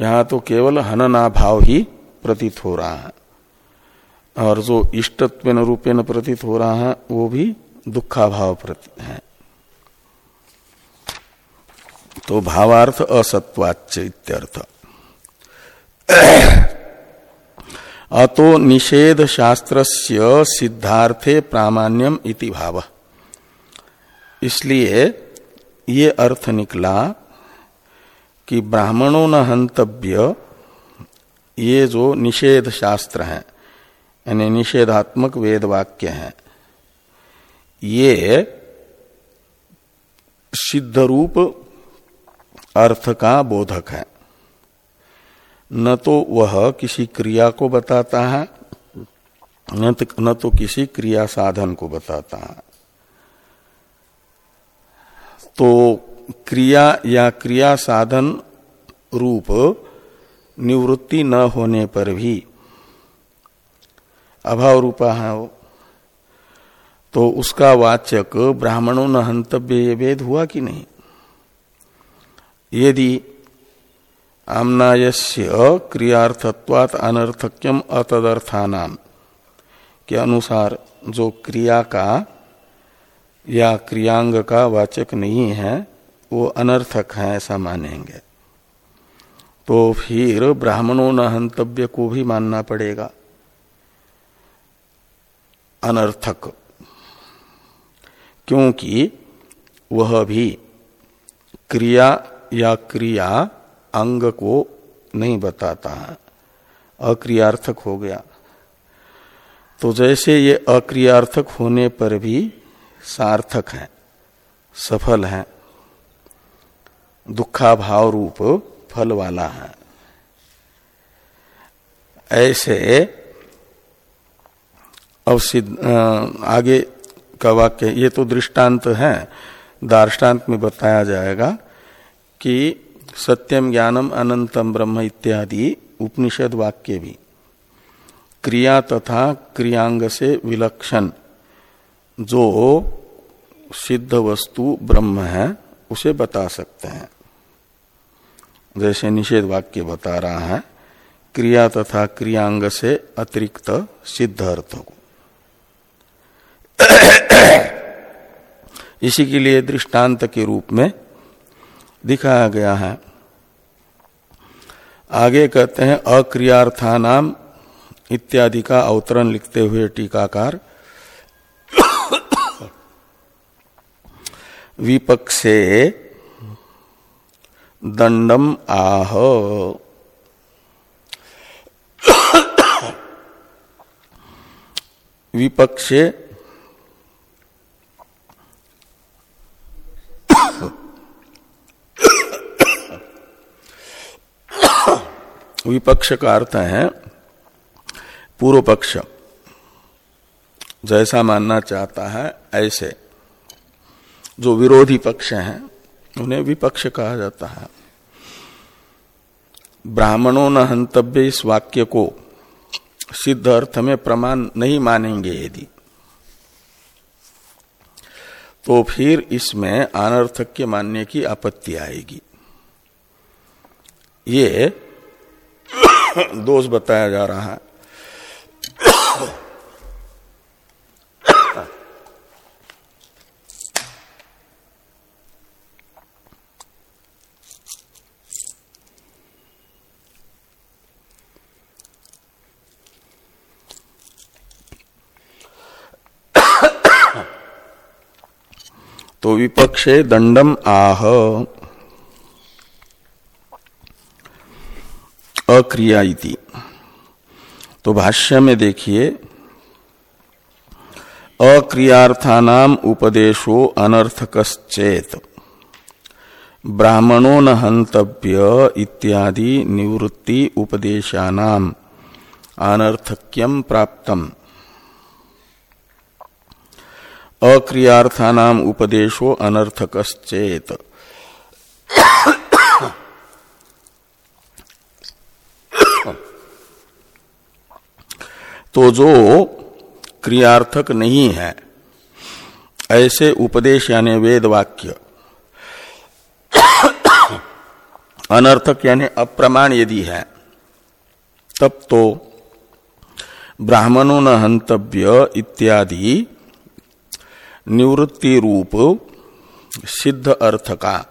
यहाँ तो केवल हनना भाव ही प्रतीत हो रहा है। और जो इष्टत्व रूपेण प्रतीत हो रहा है, वो भी दुखा भाव प्रतीत है। तो भावार्थ असत्वाच इत्यर्थ। अतो निषेध शास्त्र सिद्धार्थे प्रामाण्यम इति भाव। इसलिए ये अर्थ निकला कि ब्राह्मणों न हंतव्य ये जो निषेध शास्त्र है यानी निषेधात्मक वेद वाक्य है ये सिद्ध रूप अर्थ का बोधक है। न तो वह किसी क्रिया को बताता है न तो, न तो किसी क्रिया साधन को बताता है। तो क्रिया या क्रिया साधन रूप निवृत्ति न होने पर भी अभाव रूपा है वो। तो उसका वाचक ब्राह्मणों न हंतव्य ये वेद हुआ कि नहीं? यदि आमनायस्य क्रियार्थत्वात अनर्थक्यम अतदर्थानाम के अनुसार जो क्रिया का या क्रियांग का वाचक नहीं है वो अनर्थक है, ऐसा मानेंगे। तो फिर ब्राह्मणों न हंतव्य को भी मानना पड़ेगा। अनर्थक। क्योंकि वह भी क्रिया या क्रिया अंग को नहीं बताता है। अक्रियार्थक हो गया। तो जैसे ये अक्रियार्थक होने पर भी सार्थक है, सफल है। दुखा भाव रूप फल वाला है। ऐसे, अब आगे का वाक्य, ये तो दृष्टांत है। दार्ष्टान्त में बताया जाएगा कि सत्यम ज्ञानम अनंतम ब्रह्म इत्यादि उपनिषद वाक्य भी। क्रिया तथा क्रियांग से विलक्षण जो सिद्ध वस्तु ब्रह्म है, उसे बता सकते हैं। जैसे निषेध वाक्य बता रहा है, क्रिया तथा क्रियांग से अतिरिक्त सिद्ध अर्थ को। इसी के लिए दृष्टांत के रूप में दिखाया गया है। आगे कहते हैं, अक्रियार्थानाम इत्यादि का अवतरण लिखते हुए टीकाकार विपक्षे दंडम आह। विपक्षे विपक्ष का अर्थ है पूर्व पक्ष। जैसा मानना चाहता है, ऐसे। जो विरोधी पक्ष हैं उन्हें विपक्ष कहा जाता है। ब्राह्मणों न हंतव्य इस वाक्य को सिद्ध अर्थ में प्रमाण नहीं मानेंगे यदि। तो फिर इसमें अनर्थक्य मानने की आपत्ति आएगी। ये दोष बताया जा रहा है। तो विपक्षे दंडम आह। अक्रिया इति। तो भाष्य में देखिए, अक्रियार्थानाम उपदेशो अनर्थकश्चेत। ब्राह्मणो न हंतव्य इत्यादि निवृत्ति उपदेशानाम अनर्थक्यम प्राप्तम। अक्रिया उपदेशो अनर्थकश्चेत। तो जो क्रियार्थक नहीं है, ऐसे उपदेश यानी वेद वाक्य, अनर्थक यानी अप्रमाण यदि है, तब तो ब्राह्मणों न हंतव्य इत्यादि निवृत्ति रूप सिद्ध अर्थ का।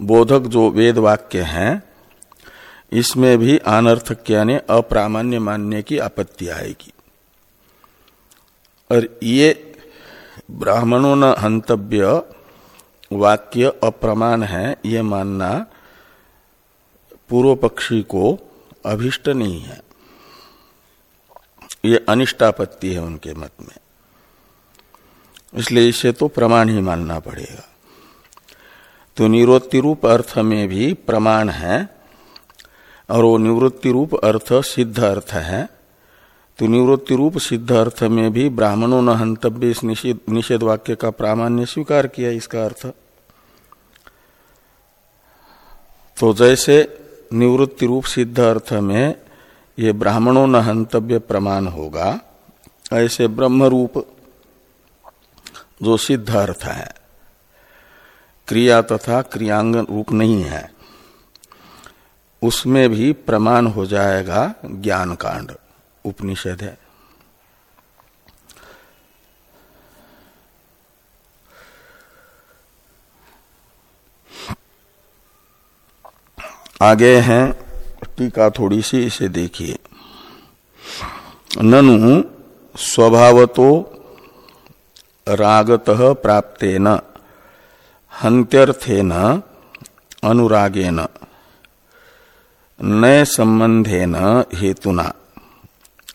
बोधक जो वेद वाक्य हैं, इसमें भी अनर्थक यानी अप्रामाण्य मानने की आपत्ति आएगी। और ये ब्राह्मणों न हंतव्य वाक्य अप्रमाण है, ये मानना पूर्व पक्षी को अभिष्ट नहीं है। ये अनिष्टापत्ति है उनके मत में। इसलिए इसे तो प्रमाण ही मानना पड़ेगा। तो निवृत्ति रूप अर्थ में भी प्रमाण है और वो निवृत्ति रूप अर्थ सिद्ध अर्थ है। तो निवृत्ति रूप सिद्ध अर्थ में भी ब्राह्मणों न हंतव्य इस निषेध, वाक्य का प्रामाण्य स्वीकार किया इसका अर्थ। तो जैसे निवृत्ति रूप सिद्ध अर्थ में ये ब्राह्मणों न हंतव्य प्रमाण होगा ऐसे ब्रह्म रूप जो सिद्ध अर्थ है। क्रिया तथा क्रियांग रूप नहीं है। उसमें भी प्रमाण हो जाएगा ज्ञान कांड उपनिषद है। आगे हैं, टीका थोड़ी सी इसे देखिए। ननु स्वभावतो रागत प्राप्तेन हंत्यर्थेन अनुरागेन नए संबंधेन हेतुना।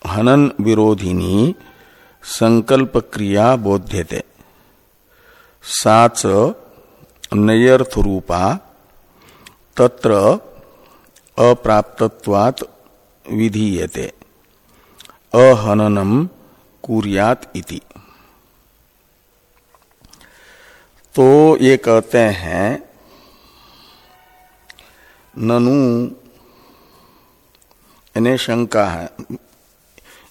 हनन विरोधिनी संकल्प क्रिया बोध्यते। साच नयर्थ रूपा तत्र अप्राप्तत्वात् विधीयते। अहननम कुरियात इति। तो ये कहते हैं, ननु, इन्हें शंका है।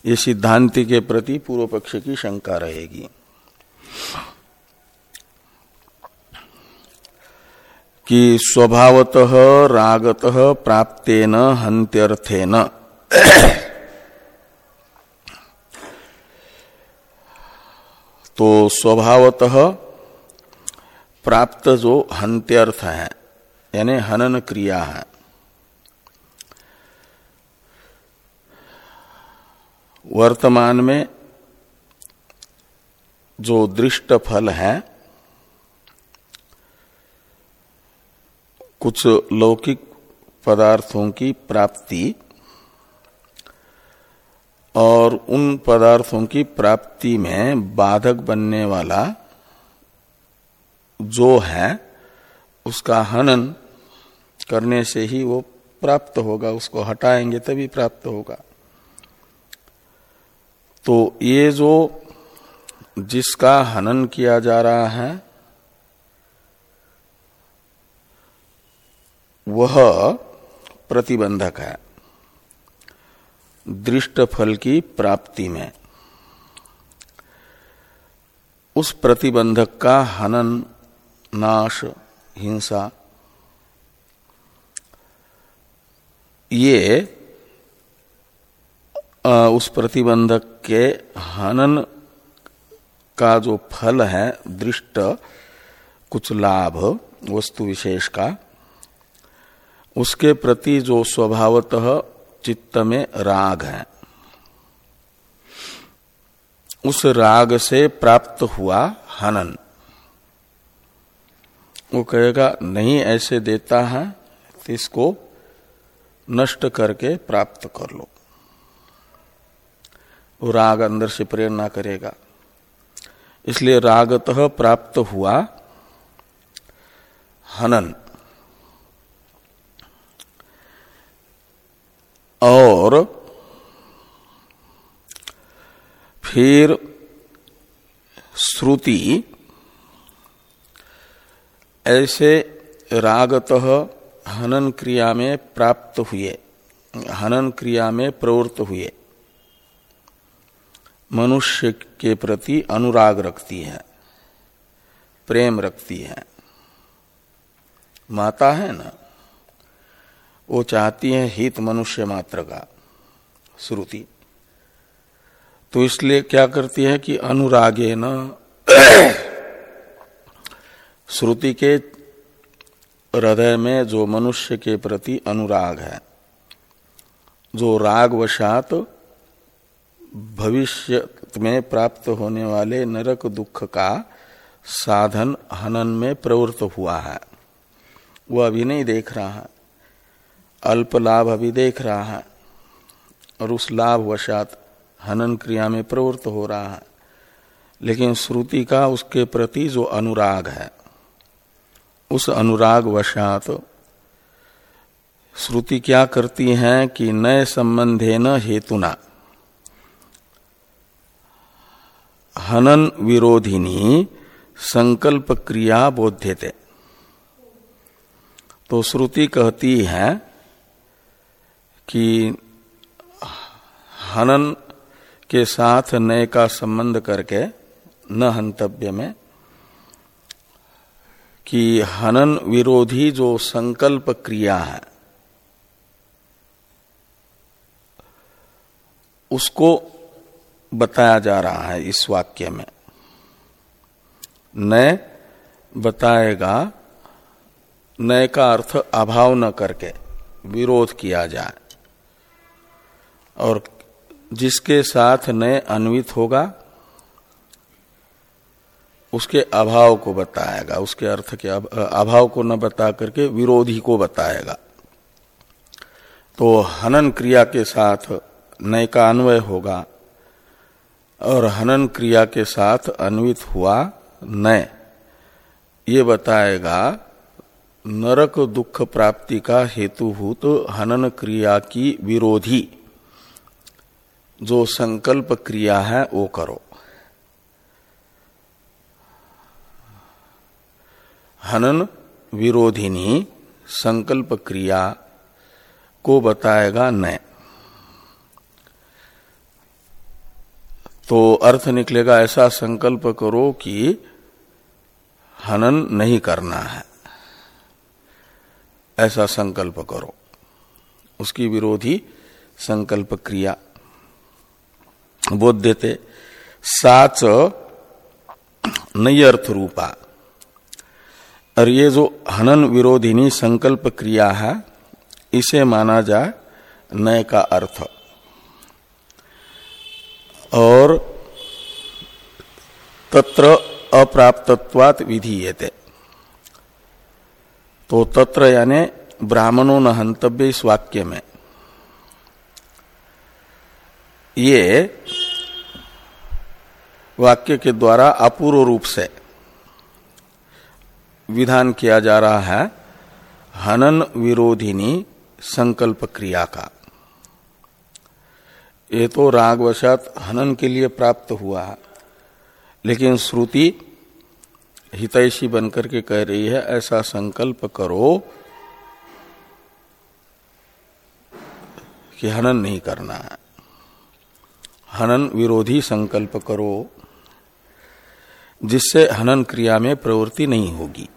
ये सिद्धांति के प्रति पूर्व पक्ष की शंका रहेगी। कि स्वभावतः रागतः प्राप्तेन हंत्यर्थेन तो स्वभावतः प्राप्त जो हंत्यर्थ है, यानी हनन क्रिया है। वर्तमान में जो दृष्ट फल है, कुछ लौकिक पदार्थों की प्राप्ति और उन पदार्थों की प्राप्ति में बाधक बनने वाला जो है, उसका हनन करने से ही वो प्राप्त होगा, उसको हटाएँगे तभी प्राप्त होगा। तो ये जो जिसका हनन किया जा रहा है, वह प्रतिबंधक है। दृष्ट फल की प्राप्ति में। उस प्रतिबंधक का हनन नाश, हिंसा। ये उस प्रतिबंधक के हनन का जो फल है, दृष्ट, कुछ लाभ, वस्तु विशेष का, उसके प्रति जो स्वभावतः चित्त में राग है, उस राग से प्राप्त हुआ हनन। वो कहेगा, नहीं, ऐसे देता है तो इसको नष्ट करके प्राप्त कर लो। वो राग अंदर से प्रेरणा करेगा। इसलिए रागतः प्राप्त हुआ हनन। और फिर श्रुति ऐसे रागत हनन क्रिया में प्राप्त हुए, हनन क्रिया में प्रवृत्त हुए। मनुष्य के प्रति अनुराग रखती है, प्रेम रखती है। माता है ना, वो चाहती है हित मनुष्य मात्र का, श्रुति। तो इसलिए क्या करती है कि अनुरागे न श्रुति के हृदय में जो मनुष्य के प्रति अनुराग है, जो राग वशात भविष्य में प्राप्त होने वाले नरक दुख का साधन हनन में प्रवृत्त हुआ है। वह अभी नहीं देख रहा है। अल्प लाभ अभी देख रहा है और उस लाभ वशात हनन क्रिया में प्रवृत्त हो रहा है। लेकिन श्रुति का उसके प्रति जो अनुराग है उस अनुराग वशात श्रुति क्या करती है कि नए संबंधे न हेतुना। हनन विरोधिनी संकल्प क्रिया बोध्यते। तो श्रुति कहती है कि हनन के साथ नए का संबंध करके न हंतव्य में कि हनन विरोधी जो संकल्प क्रिया है, उसको बताया जा रहा है इस वाक्य में। नए बताएगा नए का अर्थ अभाव न करके विरोध किया जाए। और जिसके साथ नए अन्वित होगा उसके अभाव को बताएगा, उसके अर्थ के अभाव को न बता करके विरोधी को बताएगा। तो हनन क्रिया के साथ नय का अन्वय होगा और हनन क्रिया के साथ अन्वित हुआ नय। ये बताएगा, नरक दुख प्राप्ति का हेतुभूत हनन क्रिया की विरोधी, जो संकल्प क्रिया है वो करो। हनन विरोधिनी संकल्प क्रिया को बताएगा न तो अर्थ निकलेगा, ऐसा संकल्प करो कि हनन नहीं करना है। ऐसा संकल्प करो। उसकी विरोधी संकल्प क्रिया। बोध देते, साच नई अर्थ रूपा और ये जो हनन विरोधिनी संकल्प क्रिया है, इसे माना जाए नय का अर्थ। और तत्र अप्राप्तत्वात विधीयते। तो तत्र यानी ब्राह्मणों न हंतव्य इस वाक्य में। ये वाक्य के द्वारा अपूर्व रूप से विधान किया जा रहा है, हनन विरोधिनी संकल्प क्रिया का। ये तो रागवशात हनन के लिए प्राप्त हुआ है, लेकिन श्रुति हितैषी बनकर के कह रही है, ऐसा संकल्प करो कि हनन नहीं करना है। हनन विरोधी संकल्प करो, जिससे हनन क्रिया में प्रवृत्ति नहीं होगी।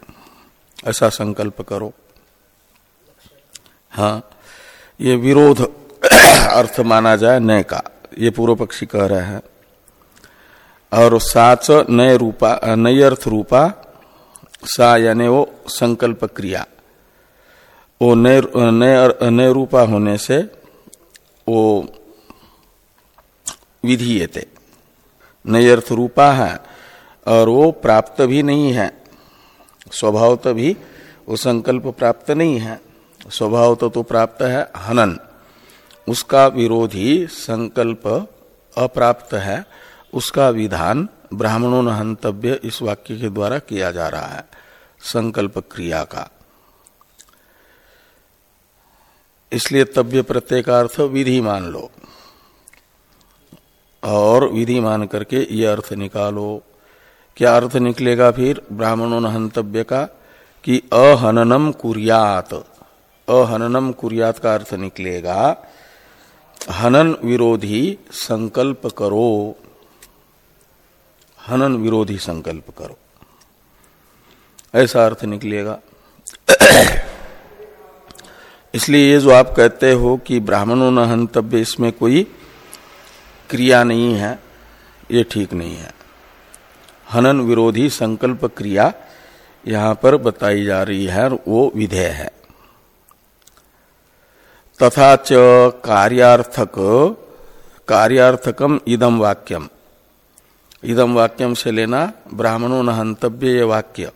ऐसा संकल्प करो। हाँ ये विरोध अर्थ माना जाए नय का। ये पूर्व पक्षी कह रहे हैं। और साच नय रूपा नय अर्थ रूपा, सा यानी वो संकल्प क्रिया। वो नय रूपा होने से वो विधि विधीयते नय अर्थ रूपा है और वो प्राप्त भी नहीं है। स्वभाव तो भी वो संकल्प प्राप्त नहीं है। स्वभाव तो, तो प्राप्त है हनन। उसका विरोधी संकल्प अप्राप्त है। उसका विधान ब्राह्मणों हंतव्य इस वाक्य के द्वारा किया जा रहा है। संकल्प क्रिया का। इसलिए तव्य प्रत्यय का अर्थ विधि मान लो। और विधि मान करके ये अर्थ निकालो। क्या अर्थ निकलेगा फिर ब्राह्मणों हंतव्य का? कि अहननम कुरियात। अहननम कुरियात का अर्थ निकलेगा, हनन विरोधी संकल्प करो। हनन विरोधी संकल्प करो। ऐसा अर्थ निकलेगा। इसलिए ये जो आप कहते हो कि ब्राह्मणों न हंतव्य इसमें कोई क्रिया नहीं है, ये ठीक नहीं है। हनन विरोधी संकल्प क्रिया यहाँ पर बताई जा रही है और वो विधेय है। तथा च कार्यार्थक, कार्यार्थकम इदम वाक्यम। इदम वाक्यम से लेना ब्राह्मणों न हंतव्य ये वाक्य।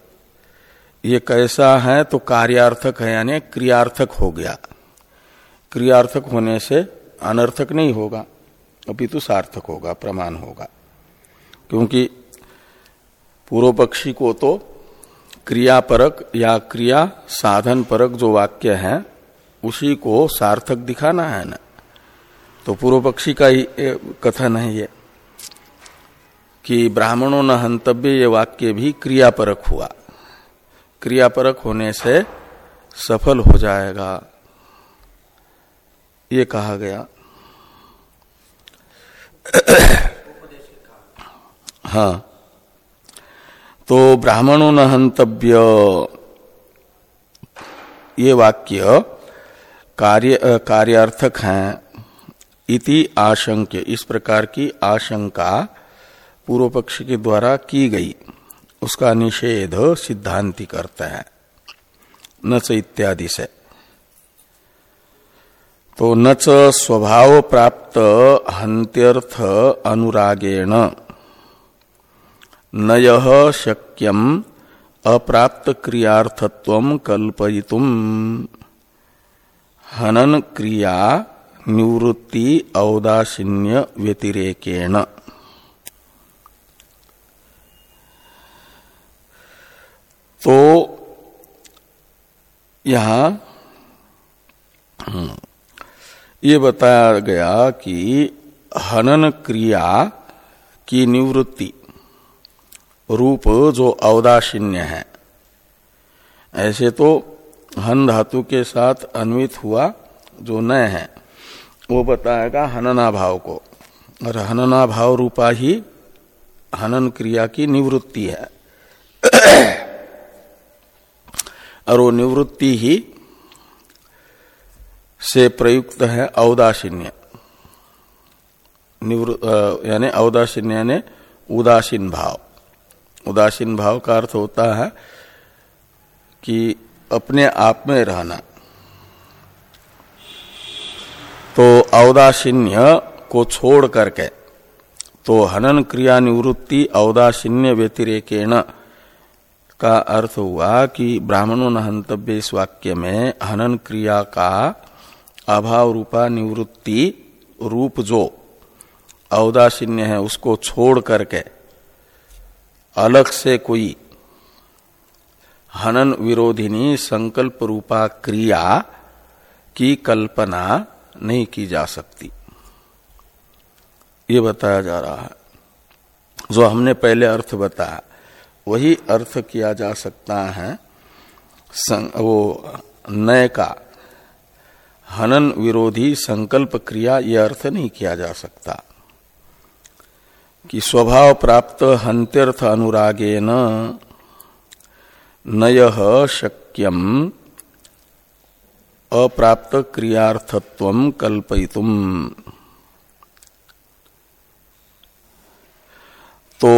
ये कैसा है तो कार्यार्थक है, यानी क्रियार्थक हो गया। क्रियार्थक होने से अनर्थक नहीं होगा, अपितु सार्थक होगा, प्रमाण होगा। क्योंकि पूर्व पक्षी को तो क्रियापरक या क्रिया साधन परक जो वाक्य है, उसी को सार्थक दिखाना है ना? तो पूर्व पक्षी का ही कथन है ये, कि ब्राह्मणों न हंतव्य ये वाक्य भी क्रियापरक हुआ। क्रियापरक होने से सफल हो जाएगा। ये कहा गया। हाँ। तो ब्राह्मणों न हंतव्य ये वाक्य कार्य कार्यार्थक हैं। इति आशंक्य, इस प्रकार की आशंका पूर्व पक्ष के द्वारा की गई। उसका निषेध सिद्धांति करते हैं नच इत्यादि से। तो नच स्वभाव प्राप्त हंत्यर्थ अनुरागेण। नय शक्यम अप्राप्त क्रियार्थत्व कल्पयितुम। हनन क्रिया निवृत्ति औदासीन्य व्यतिरेकेण। तो यहाँ हम्म, ये बताया गया कि हनन क्रिया की निवृत्ति रूप जो औदासीन्य है। ऐसे तो हन धातु के साथ अन्वित हुआ जो न है। वो बताएगा हनना भाव को। और हनना भाव रूपा ही हनन क्रिया की निवृत्ति है। और वो निवृत्ति ही से प्रयुक्त है औदासीन्य यानी औदासीन्य यानी उदासीन भाव। उदासीन भाव का अर्थ होता है कि अपने आप में रहना। तो औदासीन्य को छोड़ करके तो हनन क्रिया निवृत्ति औदासीन्य व्यतिरेकेण का अर्थ हुआ कि ब्राह्मणों हंतव्य इस वाक्य में हनन क्रिया का अभाव रूपा निवृत्ति रूप जो औदासीन्य है उसको छोड़ करके अलग से कोई हनन विरोधिनी संकल्प रूपा क्रिया की कल्पना नहीं की जा सकती। ये बताया जा रहा है। जो हमने पहले अर्थ बताया, वही अर्थ किया जा सकता है। वो नय का हनन विरोधी संकल्प क्रिया यह अर्थ नहीं किया जा सकता। कि स्वभाव प्राप्त हंत्यर्थ अनुरागे नय शक्यम अप्राप्त क्रियार्थत्व कल्पयितुम। तो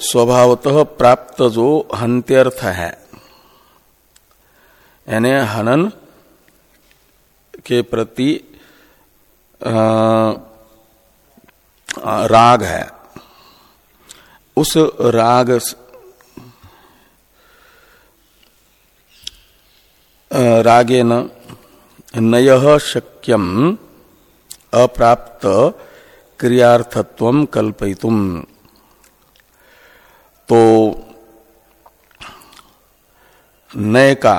स्वभावतः प्राप्त जो हंत्यर्थ है। यानी हनन के प्रति आ, राग है। उस राग रागे नय शक्यम अप्राप्त क्रियार्थत्व कल्पयितुम। तो नय का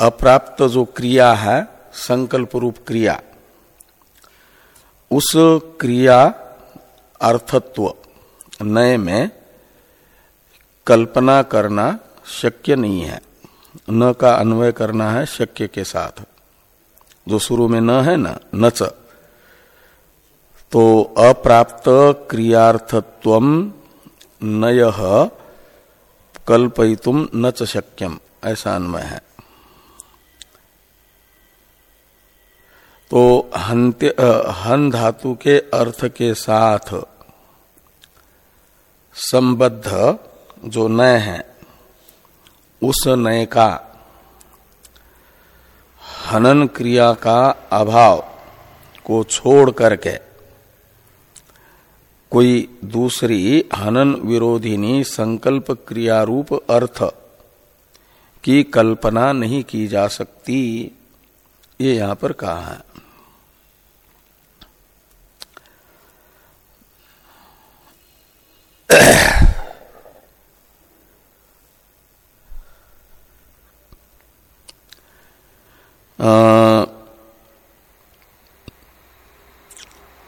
अप्राप्त जो क्रिया है संकल्प रूप क्रिया, उस क्रिया अर्थत्व नय में कल्पना करना शक्य नहीं है। न का अन्वय करना है शक्य के साथ। जो शुरू में न है ना नच तो अप्राप्त क्रियार्थत्व नय कल्पयितुम न च शक्यम। ऐसा अन्वय है। तो हंत्य हन धातु के अर्थ के साथ संबद्ध जो नय है, उस नय का हनन क्रिया का अभाव को छोड़ करके कोई दूसरी हनन विरोधिनी संकल्प क्रिया रूप अर्थ की कल्पना नहीं की जा सकती, ये यहाँ पर कहा है।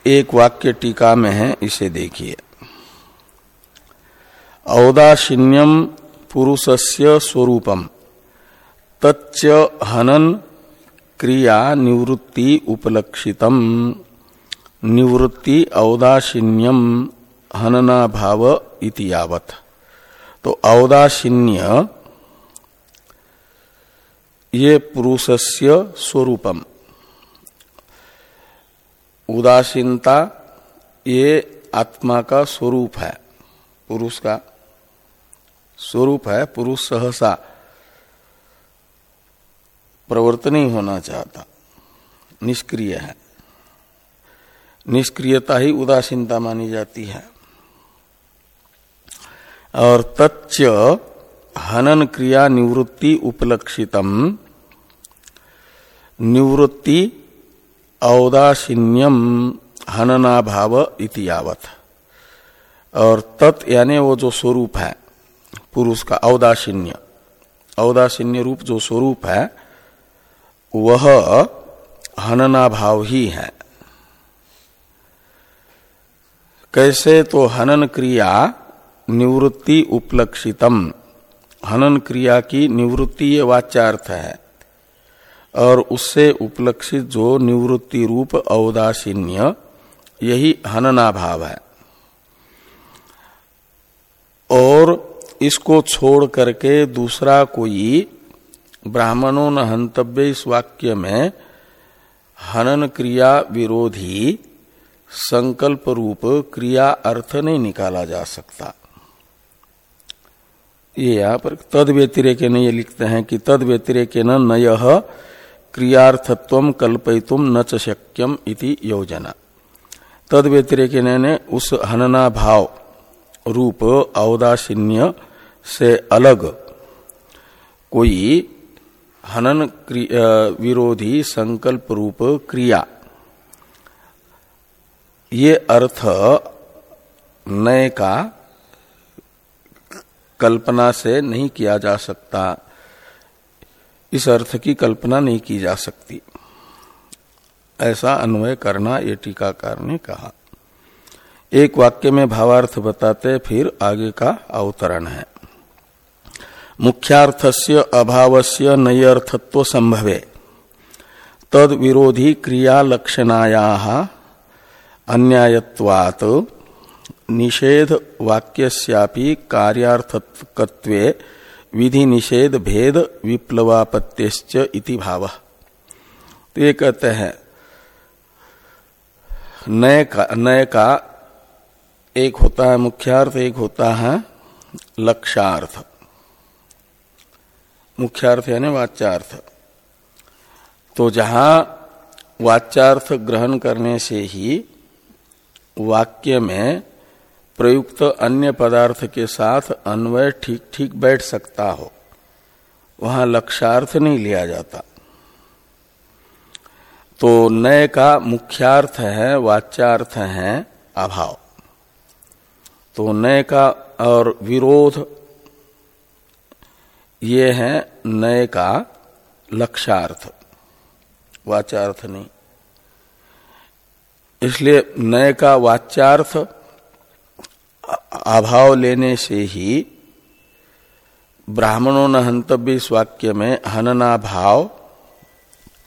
एक वाक्य टीका में है, इसे देखिए। औदासीन्यम पुरुषस्य स्वरूपम तच्च हनन क्रिया निवृत्ति उपलक्षितम। निवृत्ति औदासीन्यम हनना भाव इति यावत। तो औदासीन्य ये पुरुषस्य स्वरूपम। उदासीनता ये आत्मा का स्वरूप है, पुरुष का स्वरूप है, पुरुष सहसा प्रवर्तन होना चाहता, निष्क्रिय है। निष्क्रियता ही उदासीनता मानी जाती है। और तच्च हनन क्रिया निवृत्ति उपलक्षितम। निवृत्ति औदासीन्यम हननाभाव इति यावत। और तत् यानी वो जो स्वरूप है, पुरुष का औदासीन्य। औदासीन्य रूप जो स्वरूप है, वह हननाभाव ही है। कैसे तो हनन क्रिया निवृत्ति उपलक्षितम। हनन क्रिया की निवृत्ति ये वाच्यार्थ है। और उससे उपलक्षित जो निवृत्ति रूप औदासीन्य, यही हननाभाव है। और इसको छोड़ करके दूसरा कोई ब्राह्मणों न हंतव्य इस वाक्य में हनन क्रिया विरोधी संकल्प रूप क्रिया अर्थ नहीं निकाला जा सकता। ये यहाँ पर तद व्यतिरेक ने ये लिखते हैं कि तद व्यतिरेक न नय क्रियार्थत्व कल्पयितुम न च शक्यम इति योजना। तद व्यतिरेक ने उस हनना भाव रूप औदासीन्य से अलग कोई हनन विरोधी संकल्प रूप क्रिया। ये अर्थ नय का कल्पना से नहीं किया जा सकता। इस अर्थ की कल्पना नहीं की जा सकती। ऐसा अन्वय करना ये टीकाकार ने कहा। एक वाक्य में भावार्थ बताते फिर आगे का अवतरण है। मुख्यार्थस्य अभावस्य नयर्थत्व संभवे। तद विरोधी क्रिया लक्षणाया अन्यायत्वात् निषेध वाक्यस्यापि कार्यार्थकत्वे विधि निषेध भेद विप्लवापत्य इति भाव। तो ये कहते हैं, नय का नय का एक होता है मुख्यार्थ, एक होता है लक्षार्थ मुख्यार्थ यानी वाच्यार्थ। तो जहाँ वाच्यार्थ ग्रहण करने से ही वाक्य में प्रयुक्त अन्य पदार्थ के साथ अन्वय ठीक ठीक बैठ सकता हो। वहाँ लक्षार्थ नहीं लिया जाता। तो नय का मुख्यार्थ है, वाच्यार्थ है अभाव। तो नय का और विरोध ये है नय का लक्षार्थ वाचार्थ नहीं। इसलिए नय का वाच्यार्थ अभाव लेने से ही ब्राह्मणों न हंतव्य इस वाक्य में हनना भाव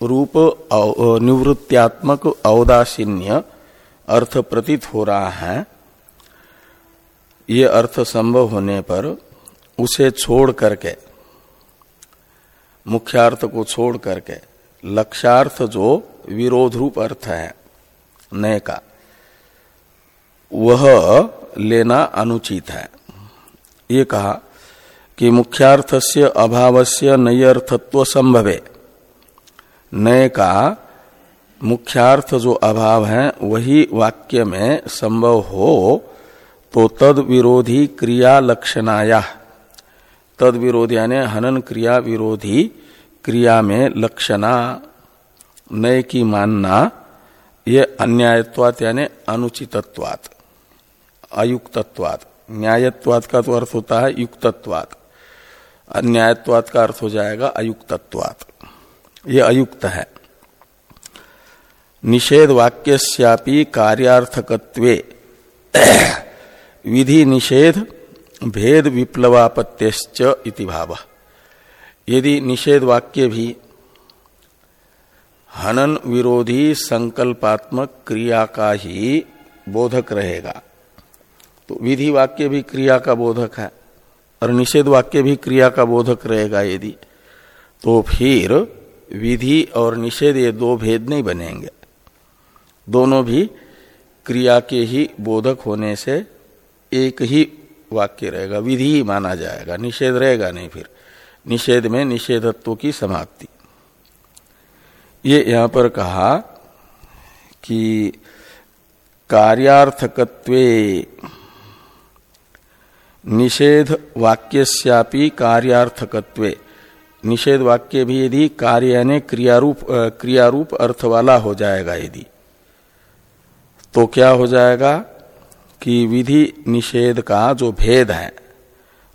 रूप निवृत्त्यात्मक औदासीन्य अर्थ प्रतीत हो रहा है। ये अर्थ संभव होने पर उसे छोड़ करके, मुख्यार्थ को छोड़ करके, लक्ष्यार्थ जो विरोध रूप अर्थ है नए का, वह लेना अनुचित है। ये कहा कि मुख्यार्थ से अभाव से नयर्थत्व संभवे। नए का मुख्यार्थ जो अभाव है, वही वाक्य में संभव हो तो तद विरोधी क्रिया लक्षणाया। तद विरोधी यानी हनन क्रिया विरोधी क्रिया में लक्षणा। नए की मानना, ये अन्यायत्वात यानी अनुचितत्वात। अयुक्तत्वात। न्यायत्वाद का तो अर्थ होता है युक्तत्वात। अन्यायत्वात का अर्थ हो जाएगा अयुक्तत्वात। ये अयुक्त है। निषेध वाक्यस्यापि कार्यार्थकत्वे विधि निषेध भेद विप्लवापत्यश्च इति भाव। यदि निषेध वाक्य भी हनन विरोधी संकल्पात्मक क्रिया का ही बोधक रहेगा तो विधि वाक्य भी क्रिया का बोधक है और निषेध वाक्य भी क्रिया का बोधक रहेगा यदि तो फिर विधि और निषेध ये दो भेद नहीं बनेंगे। दोनों भी क्रिया के ही बोधक होने से एक ही वाक्य रहेगा, विधि ही माना जाएगा, निषेध रहेगा नहीं फिर। निषेध में निषेधत्व की समाप्ति। ये यहाँ पर कहा कि कार्यार्थकत्वे निषेध वाक्यस्यापि कार्यार्थकत्वे। निषेध वाक्य भी यदि कार्य यानी क्रियारूप क्रियारूप अर्थ वाला हो जाएगा यदि। तो क्या हो जाएगा कि विधि निषेध का जो भेद है,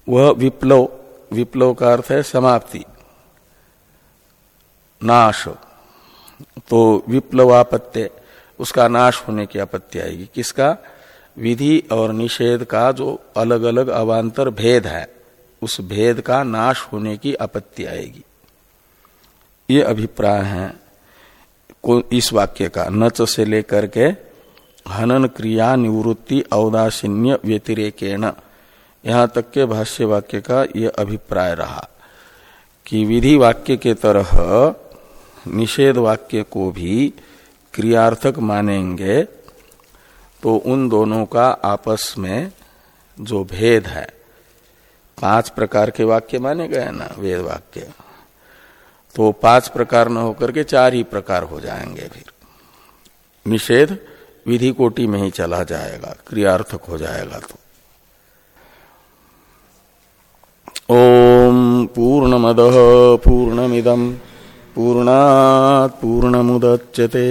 वह विप्लव विप्लव का अर्थ है समाप्ति। नाश। तो विप्लवापत्य, उसका नाश होने की आपत्ति आएगी। किसका? विधि और निषेध का जो अलग अलग अवान्तर भेद है, उस भेद का नाश होने की आपत्ति आएगी। ये अभिप्राय है इस वाक्य का। नच से लेकर के हनन क्रिया निवृत्ति औदासीन्य व्यतिरेकेण। यहाँ तक के भाष्य वाक्य का यह अभिप्राय रहा कि विधि वाक्य के तरह निषेध वाक्य को भी क्रियार्थक मानेंगे तो उन दोनों का आपस में जो भेद है, पाँच प्रकार के वाक्य माने गए ना, वेद वाक्य। तो पाँच प्रकार न होकर के चार ही प्रकार हो जाएँगे फिर। निषेध विधि कोटि में ही चला जाएगा, क्रियार्थक हो जाएगा तो। ओम पूर्णमद पूर्णमिदम पूर्णात पूर्णमुदच्यते।